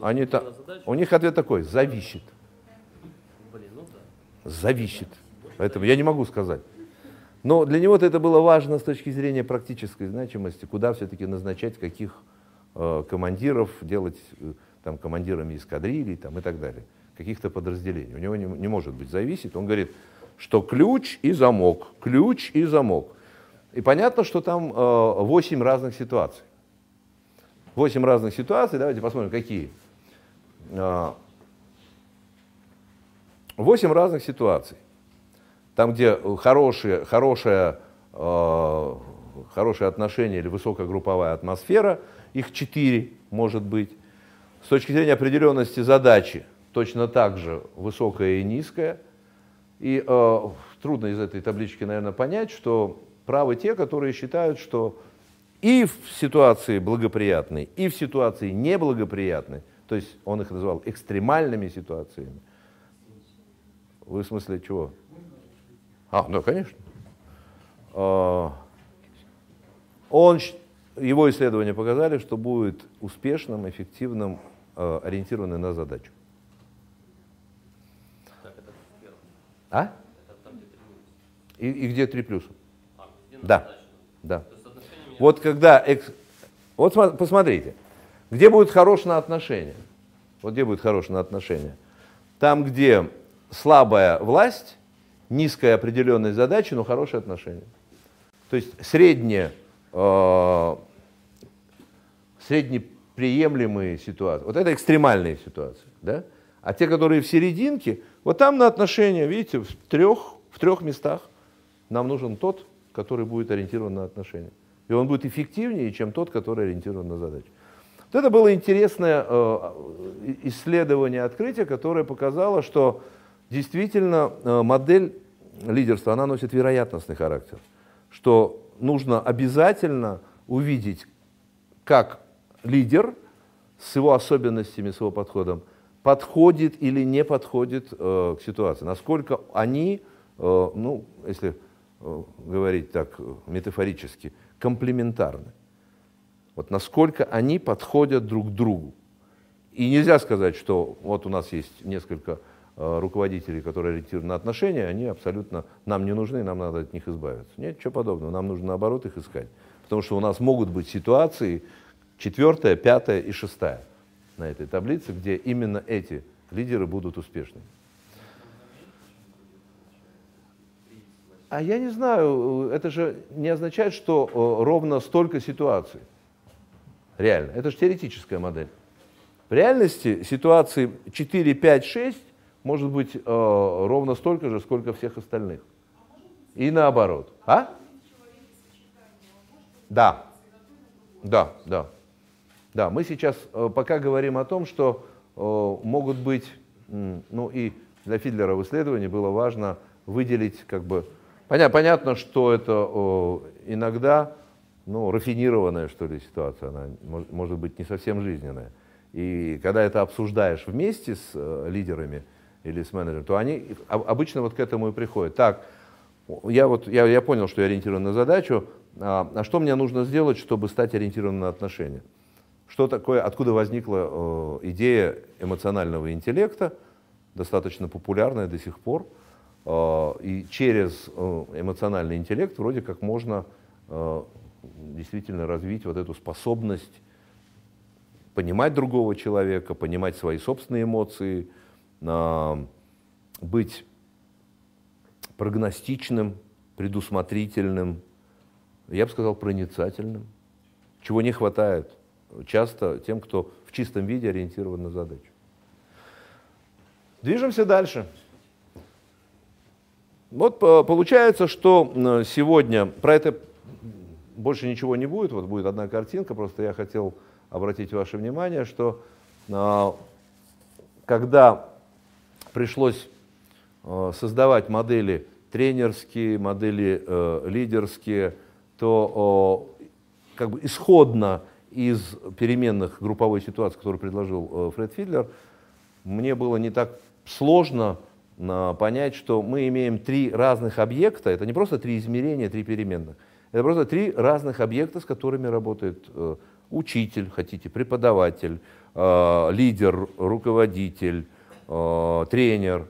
Они та- у них ответ такой. Зависит. Блин, ну да. зависит. Поэтому я не могу сказать. Но для него это было важно с точки зрения практической значимости, куда все-таки назначать каких э, командиров, делать э, там, командирами эскадрилей там, и так далее, каких-то подразделений. У него не, не может быть зависит. Он говорит, что ключ и замок, ключ и замок. И понятно, что там э, 8 разных ситуаций. 8 разных ситуаций, давайте посмотрим, какие. Э, Восемь разных ситуаций. Там, где хорошие, хорошее, э, хорошие отношения или высокая групповая атмосфера, их четыре, может быть. С точки зрения определенности задачи, точно так же высокая и низкая. И э, трудно из этой таблички, наверное, понять, что правы те, которые считают, что и в ситуации благоприятной, и в ситуации неблагоприятной, то есть он их называл экстремальными ситуациями, вы в смысле чего? А, да, конечно. А, Он, его исследования показали, что будет успешным, эффективным, э, ориентированным на задачу. Так, это первое. А? Это там, где тренируются. И, и где три плюса? А, где Да. Да. Отношения. Вот когда... экс- Вот посмотрите, где будет хорошее отношение? Вот где будет хорошее отношение? Там, где слабая власть, низкая определенность задачи, но хорошие отношения. То есть средние, э, среднеприемлемые ситуации. Вот это экстремальные ситуации. Да? А те, которые в серединке, вот там на отношения, видите, в трех, в трех местах нам нужен тот, который будет ориентирован на отношения. И он будет эффективнее, чем тот, который ориентирован на задачу. Вот это было интересное э, исследование, открытие, которое показало, что действительно э, модель лидерства, она носит вероятностный характер. Что нужно обязательно увидеть, как лидер с его особенностями, с его подходом, подходит или не подходит э, к ситуации. Насколько они, э, ну, если э, говорить так э, метафорически, комплементарны. Вот насколько они подходят друг другу. И нельзя сказать, что вот у нас есть несколько э, руководителей, которые ориентированы на отношения, они абсолютно нам не нужны, нам надо от них избавиться. Нет, ничего подобного. Нам нужно наоборот их искать. Потому что у нас могут быть ситуации четвертая, пятая и шестая на этой таблице, где именно эти лидеры будут успешными. А я не знаю, это же не означает, что э, ровно столько ситуаций. Реально. Это же теоретическая модель. В реальности ситуации 4, 5, 6 может быть э, ровно столько же, сколько всех остальных. И наоборот. А? Да. Да, да. Да, мы сейчас э, пока говорим о том, что э, могут быть, ну и для Фидлера в исследовании было важно выделить как бы, поня- понятно, что это иногда, ну, рафинированная, что ли, ситуация, она мож- может быть не совсем жизненная. И когда это обсуждаешь вместе с э, лидерами или с менеджером, то они об- обычно вот к этому и приходят. Так, я вот я, я понял, что я ориентирован на задачу, а, а что мне нужно сделать, чтобы стать ориентированным на отношения? Что такое, откуда возникла э, идея эмоционального интеллекта, достаточно популярная до сих пор, э, и через э, эмоциональный интеллект вроде как можно действительно развить вот эту способность понимать другого человека, понимать свои собственные эмоции, быть прогностичным, предусмотрительным, я бы сказал, проницательным, чего не хватает часто тем, кто в чистом виде ориентирован на задачу. Движемся дальше. Вот по- получается, что сегодня про это больше ничего не будет, вот будет одна картинка, просто я хотел обратить ваше внимание, что а, когда пришлось э, создавать модели тренерские, модели э, лидерские, то как бы исходно из переменных групповой ситуации, которую предложил э, Фред Фидлер, мне было не так сложно а, понять, что мы имеем три разных объекта, это не просто три измерения, три переменных, это просто три разных объекта, с которыми работает э, учитель, хотите, преподаватель, э, лидер, руководитель, тренер.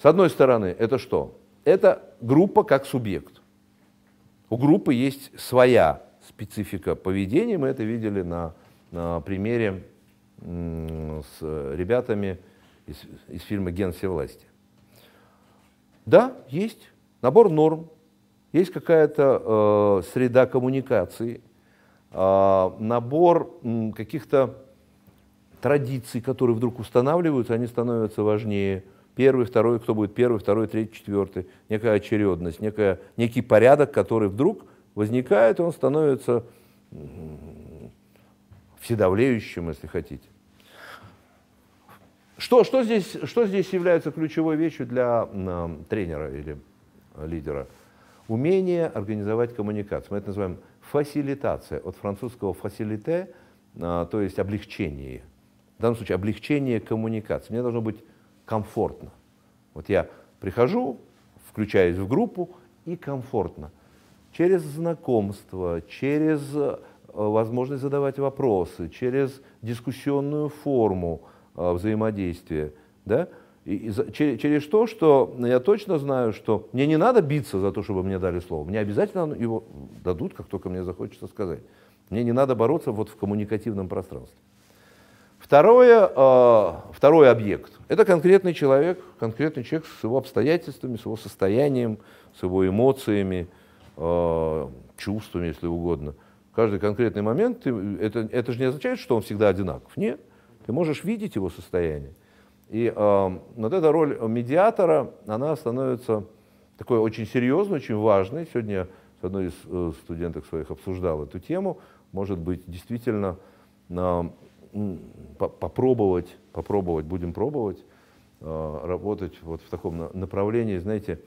С одной стороны, это что? Это группа как субъект. У группы есть своя специфика поведения, мы это видели на, на примере с ребятами из, из фильма «Ген всевластия». Да, есть набор норм, есть какая-то э, среда коммуникации, э, набор м, каких-то традиций, которые вдруг устанавливаются, они становятся важнее. Первый, второй, кто будет первый, второй, третий, четвертый, некая очередность, некая, некий порядок, который вдруг возникает, он становится вседавлеющим, если хотите. Что, что, здесь, что здесь является ключевой вещью для м, тренера или э, лидера? Умение организовать коммуникацию. Мы это называем фасилитация, от французского фасилите, а, то есть облегчение. В данном случае облегчение коммуникации. Мне должно быть комфортно. Вот я прихожу включаясь в группу, и комфортно. Через знакомство, через э, возможность задавать вопросы, через дискуссионную форму э, взаимодействия, да, и, и через, через то, что я точно знаю, что мне не надо биться за то, чтобы мне дали слово. Мне обязательно его дадут, как только мне захочется сказать. Мне не надо бороться вот в коммуникативном пространстве. Второе, э, второй объект – это конкретный человек, конкретный человек с его обстоятельствами, с его состоянием, с его эмоциями, э, чувствами, если угодно. Каждый конкретный момент, ты- это, это же не означает, что он всегда одинаков. Нет, ты можешь видеть его состояние. И э, вот эта роль медиатора, она становится такой очень серьезной, очень важной. Сегодня с одной из э, студенток своих обсуждал эту тему. Может быть, действительно э, попробовать, попробовать, будем пробовать, э, работать вот в таком на- направлении, знаете, на-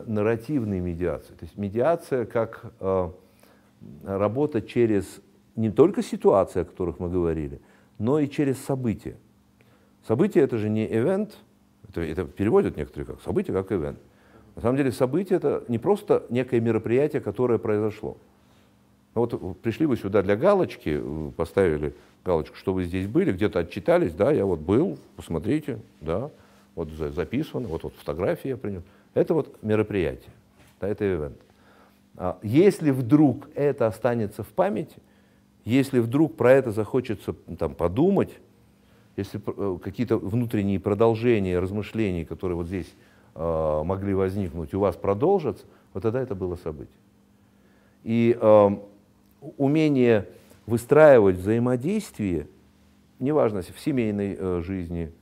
нарративной медиации. То есть медиация как э, работа через не только ситуации, о которых мы говорили, но и через события. Событие это же не ивент, это, это переводят некоторые как событие, как ивент. На самом деле событие это не просто некое мероприятие, которое произошло. Ну вот пришли вы сюда для галочки, поставили галочку, что вы здесь были, где-то отчитались, да, я вот был, посмотрите, да, вот за- записано, вот, вот фотографии я принял. Это вот мероприятие, да, это ивент. А Если вдруг это останется в памяти, если вдруг про это захочется там, подумать, если э, какие-то внутренние продолжения размышлений, которые вот здесь э, могли возникнуть, у вас продолжатся, вот тогда это было событие. И э, умение выстраивать взаимодействие, неважно, в семейной э, жизни,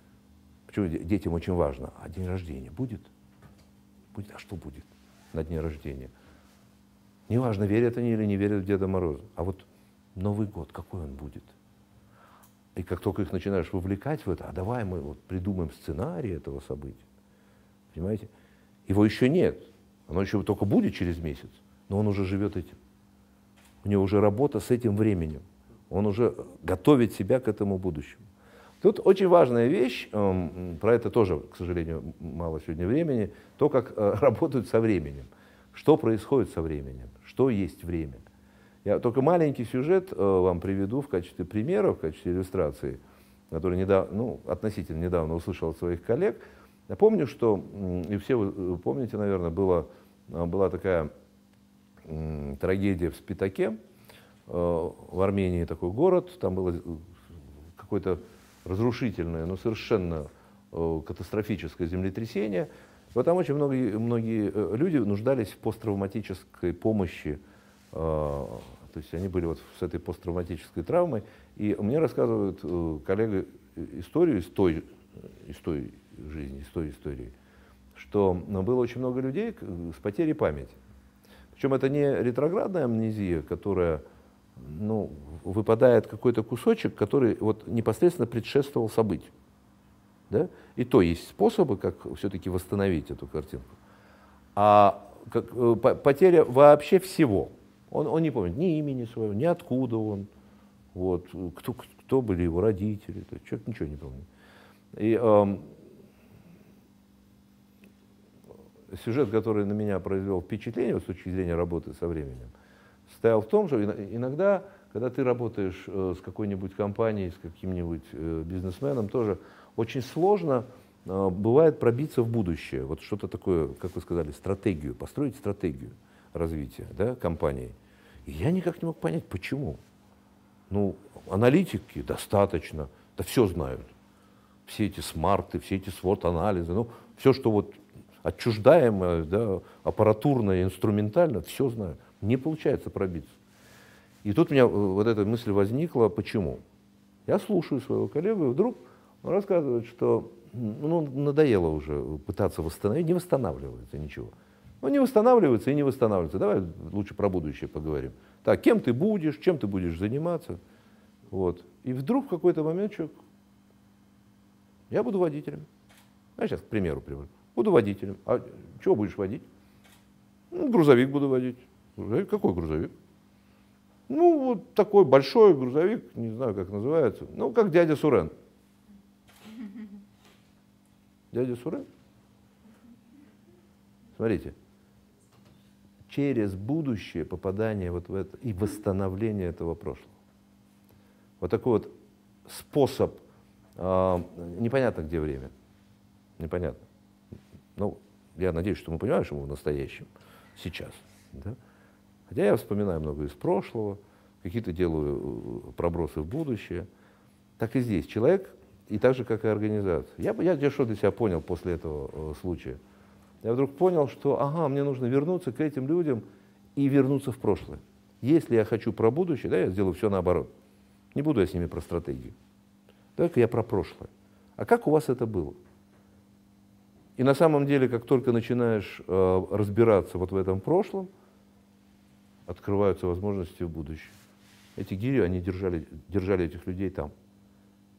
почему де- детям очень важно, а день рождения будет? Будет? А что будет на дне рождения? Неважно, верят они или не верят в Деда Мороза. А вот Новый год, какой он будет? И как только их начинаешь вовлекать в это, а давай мы вот придумаем сценарий этого события, понимаете? Его еще нет, оно еще только будет через месяц, но он уже живет этим. У него уже работа с этим временем, он уже готовит себя к этому будущему. Тут очень важная вещь, эм, про это тоже, к сожалению, мало сегодня времени, то, как э, [LAUGHS] работают со временем. Что происходит со временем, что есть время. Я только маленький сюжет э, вам приведу в качестве примера, в качестве иллюстрации, который недавно, ну, относительно недавно услышал от своих коллег. Я помню, что, и все вы э, помните, наверное, было, была такая трагедия в Спитаке, в Армении такой город, там было какое-то разрушительное, но совершенно э, катастрофическое землетрясение. Вот там очень многие, многие э, люди нуждались в посттравматической помощи, э, то есть они были вот с этой посттравматической травмой. И мне рассказывают коллега историю из той, из той жизни, из той истории, что было очень много людей с потерей памяти. Причем это не ретроградная амнезия, которая ну, выпадает какой-то кусочек, который вот непосредственно предшествовал событию. Да? И то есть способы, как все-таки восстановить эту картинку. А как, э, по- потеря вообще всего. Он, он не помнит ни имени своего, ни откуда он, вот, кто, кто были его родители, то человек ничего не помнит. И эм, сюжет, который на меня произвел впечатление с точки зрения работы со временем, состоял в том, что ин- иногда, когда ты работаешь э, с какой-нибудь компанией, с каким-нибудь э, бизнесменом, тоже очень сложно э, бывает пробиться в будущее. Вот что-то такое, как вы сказали, стратегию, построить стратегию развития да, компании. И я никак не мог понять, почему. Ну, аналитики достаточно, да все знают. Все эти смарты, все эти свод-анализы, ну, все, что вот отчуждаемое, да, аппаратурно, инструментально, все знают. Не получается пробиться. И тут у меня э, вот эта мысль возникла, почему? Я слушаю своего коллегу, и вдруг он рассказывает, что ну, надоело уже пытаться восстановить, не восстанавливается ничего. Ну, не восстанавливается и не восстанавливается. Давай лучше про будущее поговорим. Так, кем ты будешь, чем ты будешь заниматься. Вот. И вдруг в какой-то момент человек, я буду водителем. Я сейчас к примеру привожу. Буду водителем. А чего будешь водить? «Ну, грузовик буду водить. Грузовик? Какой грузовик? Ну, вот такой большой грузовик, не знаю, как называется. Ну, как дядя Сурен. [LAUGHS] Дядя Сурен? Смотрите, через будущее попадание вот в это и восстановление этого прошлого. Вот такой вот способ, э, непонятно где время, непонятно. Ну, я надеюсь, что мы понимаем, что мы в настоящем, сейчас. Да? Хотя я вспоминаю много из прошлого, какие-то делаю э, пробросы в будущее. Так и здесь. Человек, и так же, как и организация. Я, я что для себя понял после этого э, случая. Я вдруг понял, что, ага, мне нужно вернуться к этим людям и вернуться в прошлое. Если я хочу про будущее, да, я сделаю все наоборот. Не буду я с ними про стратегию. Только я про прошлое. А как у вас это было? И на самом деле, как только начинаешь э, разбираться вот в этом прошлом, открываются возможности в будущем. Эти гири, они держали, держали этих людей там.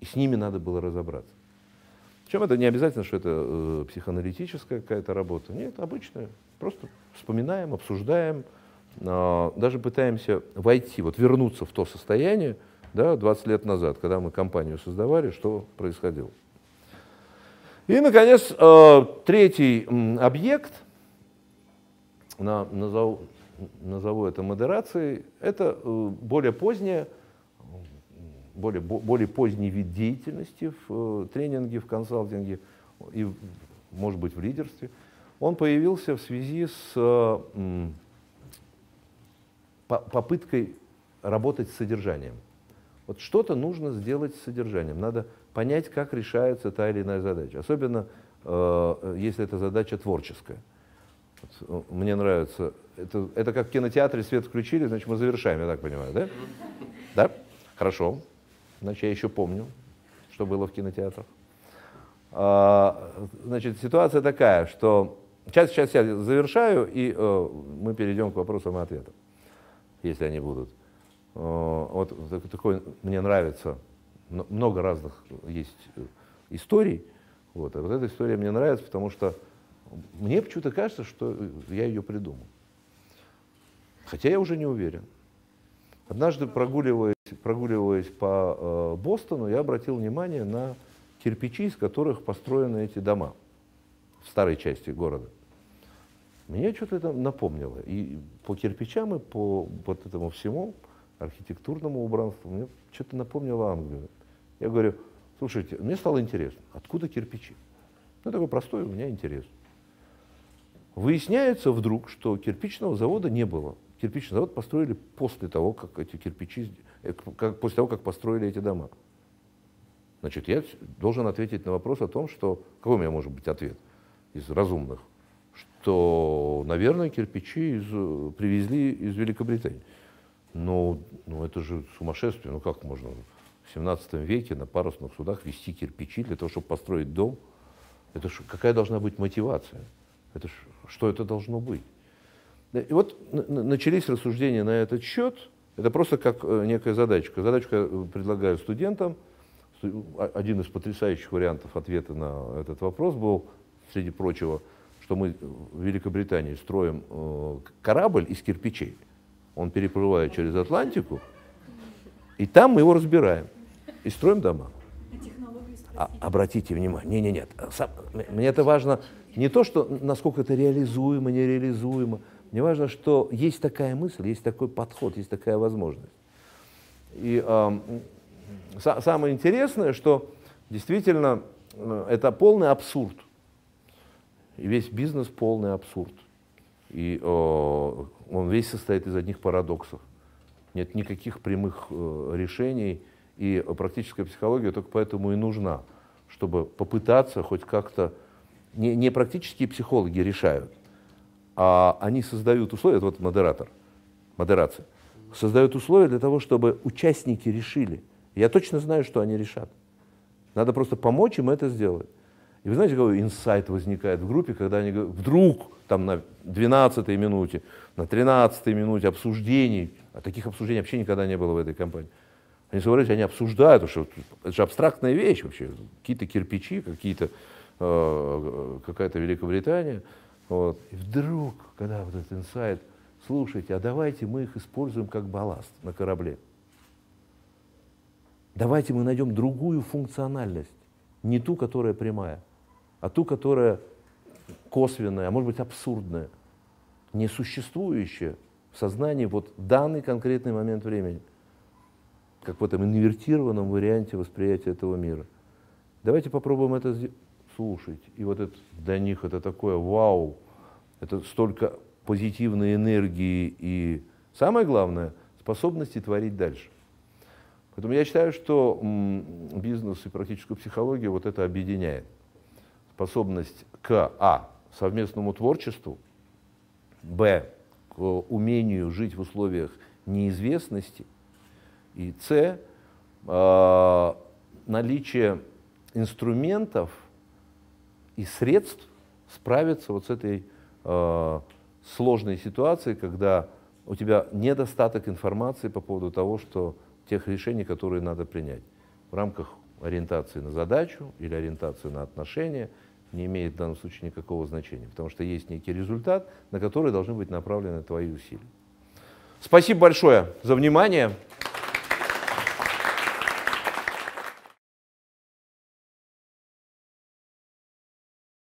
И с ними надо было разобраться. Причем это не обязательно, что это э, психоаналитическая какая-то работа. Нет, обычная. Просто вспоминаем, обсуждаем, э, даже пытаемся войти, вот вернуться в то состояние, да, 20 лет назад, когда мы компанию создавали, что происходило. И, наконец, э, третий объект, на, назову, назову это модерацией, это э, более поздняя, более, более поздний вид деятельности в э, тренинге, в консалтинге и, может быть, в лидерстве. Он появился в связи с попыткой работать с содержанием. Вот что-то нужно сделать с содержанием. Надо понять, как решается та или иная задача. Особенно, э, если это задача творческая. Вот, э, мне нравится. Это, это как в кинотеатре свет включили, значит, мы завершаем, я так понимаю, да? Да? Хорошо. Значит, я еще помню, что было в кинотеатрах. А, значит, ситуация такая, что сейчас, сейчас я завершаю, и э, мы перейдем к вопросам и ответам, если они будут. Э, вот такой мне нравится, много разных есть э, историй. Вот, а вот эта история мне нравится, потому что мне почему-то кажется, что я ее придумал. Хотя я уже не уверен. Однажды, прогуливаясь, прогуливаясь по э, Бостону, я обратил внимание на кирпичи, из которых построены эти дома в старой части города. Мне что-то это напомнило. И по кирпичам, и по вот этому всему, архитектурному убранству, мне что-то напомнило Англию. Я говорю, слушайте, мне стало интересно, откуда кирпичи? Ну, такой простой у меня интерес. Выясняется вдруг, что кирпичного завода не было. Кирпичный завод построили после того, как эти кирпичи, э, как, после того, как построили эти дома. Значит, я должен ответить на вопрос о том, что, какой у меня может быть ответ из разумных, что, наверное, кирпичи из, э, привезли из Великобритании. Но ну, это же сумасшествие. Ну как можно в 17 веке на парусных судах вести кирпичи для того, чтобы построить дом? Это ж, какая должна быть мотивация? Это ж, что это должно быть? И вот начались рассуждения на этот счет. Это просто как э, некая задачка. Задачку я э, предлагаю студентам. Один из потрясающих вариантов ответа на этот вопрос был, среди прочего, что мы в Великобритании строим э, корабль из кирпичей он переплывает через Атлантику, и там мы его разбираем и строим дома. А, обратите внимание, не, не, нет, мне это важно не то, что насколько это реализуемо, нереализуемо, мне важно, что есть такая мысль, есть такой подход, есть такая возможность. И э, самое интересное, что действительно э, это полный абсурд. И весь бизнес полный абсурд. И э, он весь состоит из одних парадоксов. Нет никаких прямых э, решений, и практическая психология только поэтому и нужна, чтобы попытаться хоть как-то... Не, не практические психологи решают, а они создают условия, вот модератор, модерация, создают условия для того, чтобы участники решили. Я точно знаю, что они решат. Надо просто помочь им это сделать. И вы знаете, какой инсайт возникает в группе, когда они говорят, вдруг там на 12-й минуте, на 13-й минуте обсуждений, а таких обсуждений вообще никогда не было в этой компании. Они собрались, они обсуждают, что это же абстрактная вещь вообще, какие-то кирпичи, какие-то, э, какая-то Великобритания. Вот. И вдруг, когда вот этот инсайт, слушайте, а давайте мы их используем как балласт на корабле. Давайте мы найдем другую функциональность, не ту, которая прямая, а ту, которая косвенное, а может быть абсурдное, несуществующее в сознании вот данный конкретный момент времени, как в этом инвертированном варианте восприятия этого мира. Давайте попробуем это слушать. И вот это для них это такое вау, это столько позитивной энергии и самое главное способности творить дальше. Поэтому я считаю, что бизнес и практическую психологию вот это объединяет. Способность к а. совместному творчеству, б. к умению жить в условиях неизвестности, и с. Э, наличие инструментов и средств справиться вот с этой э, сложной ситуацией, когда у тебя недостаток информации по поводу того, что тех решений, которые надо принять. В рамках ориентации на задачу или ориентации на отношения не имеет в данном случае никакого значения, потому что есть некий результат, на который должны быть направлены твои усилия. Спасибо большое за внимание.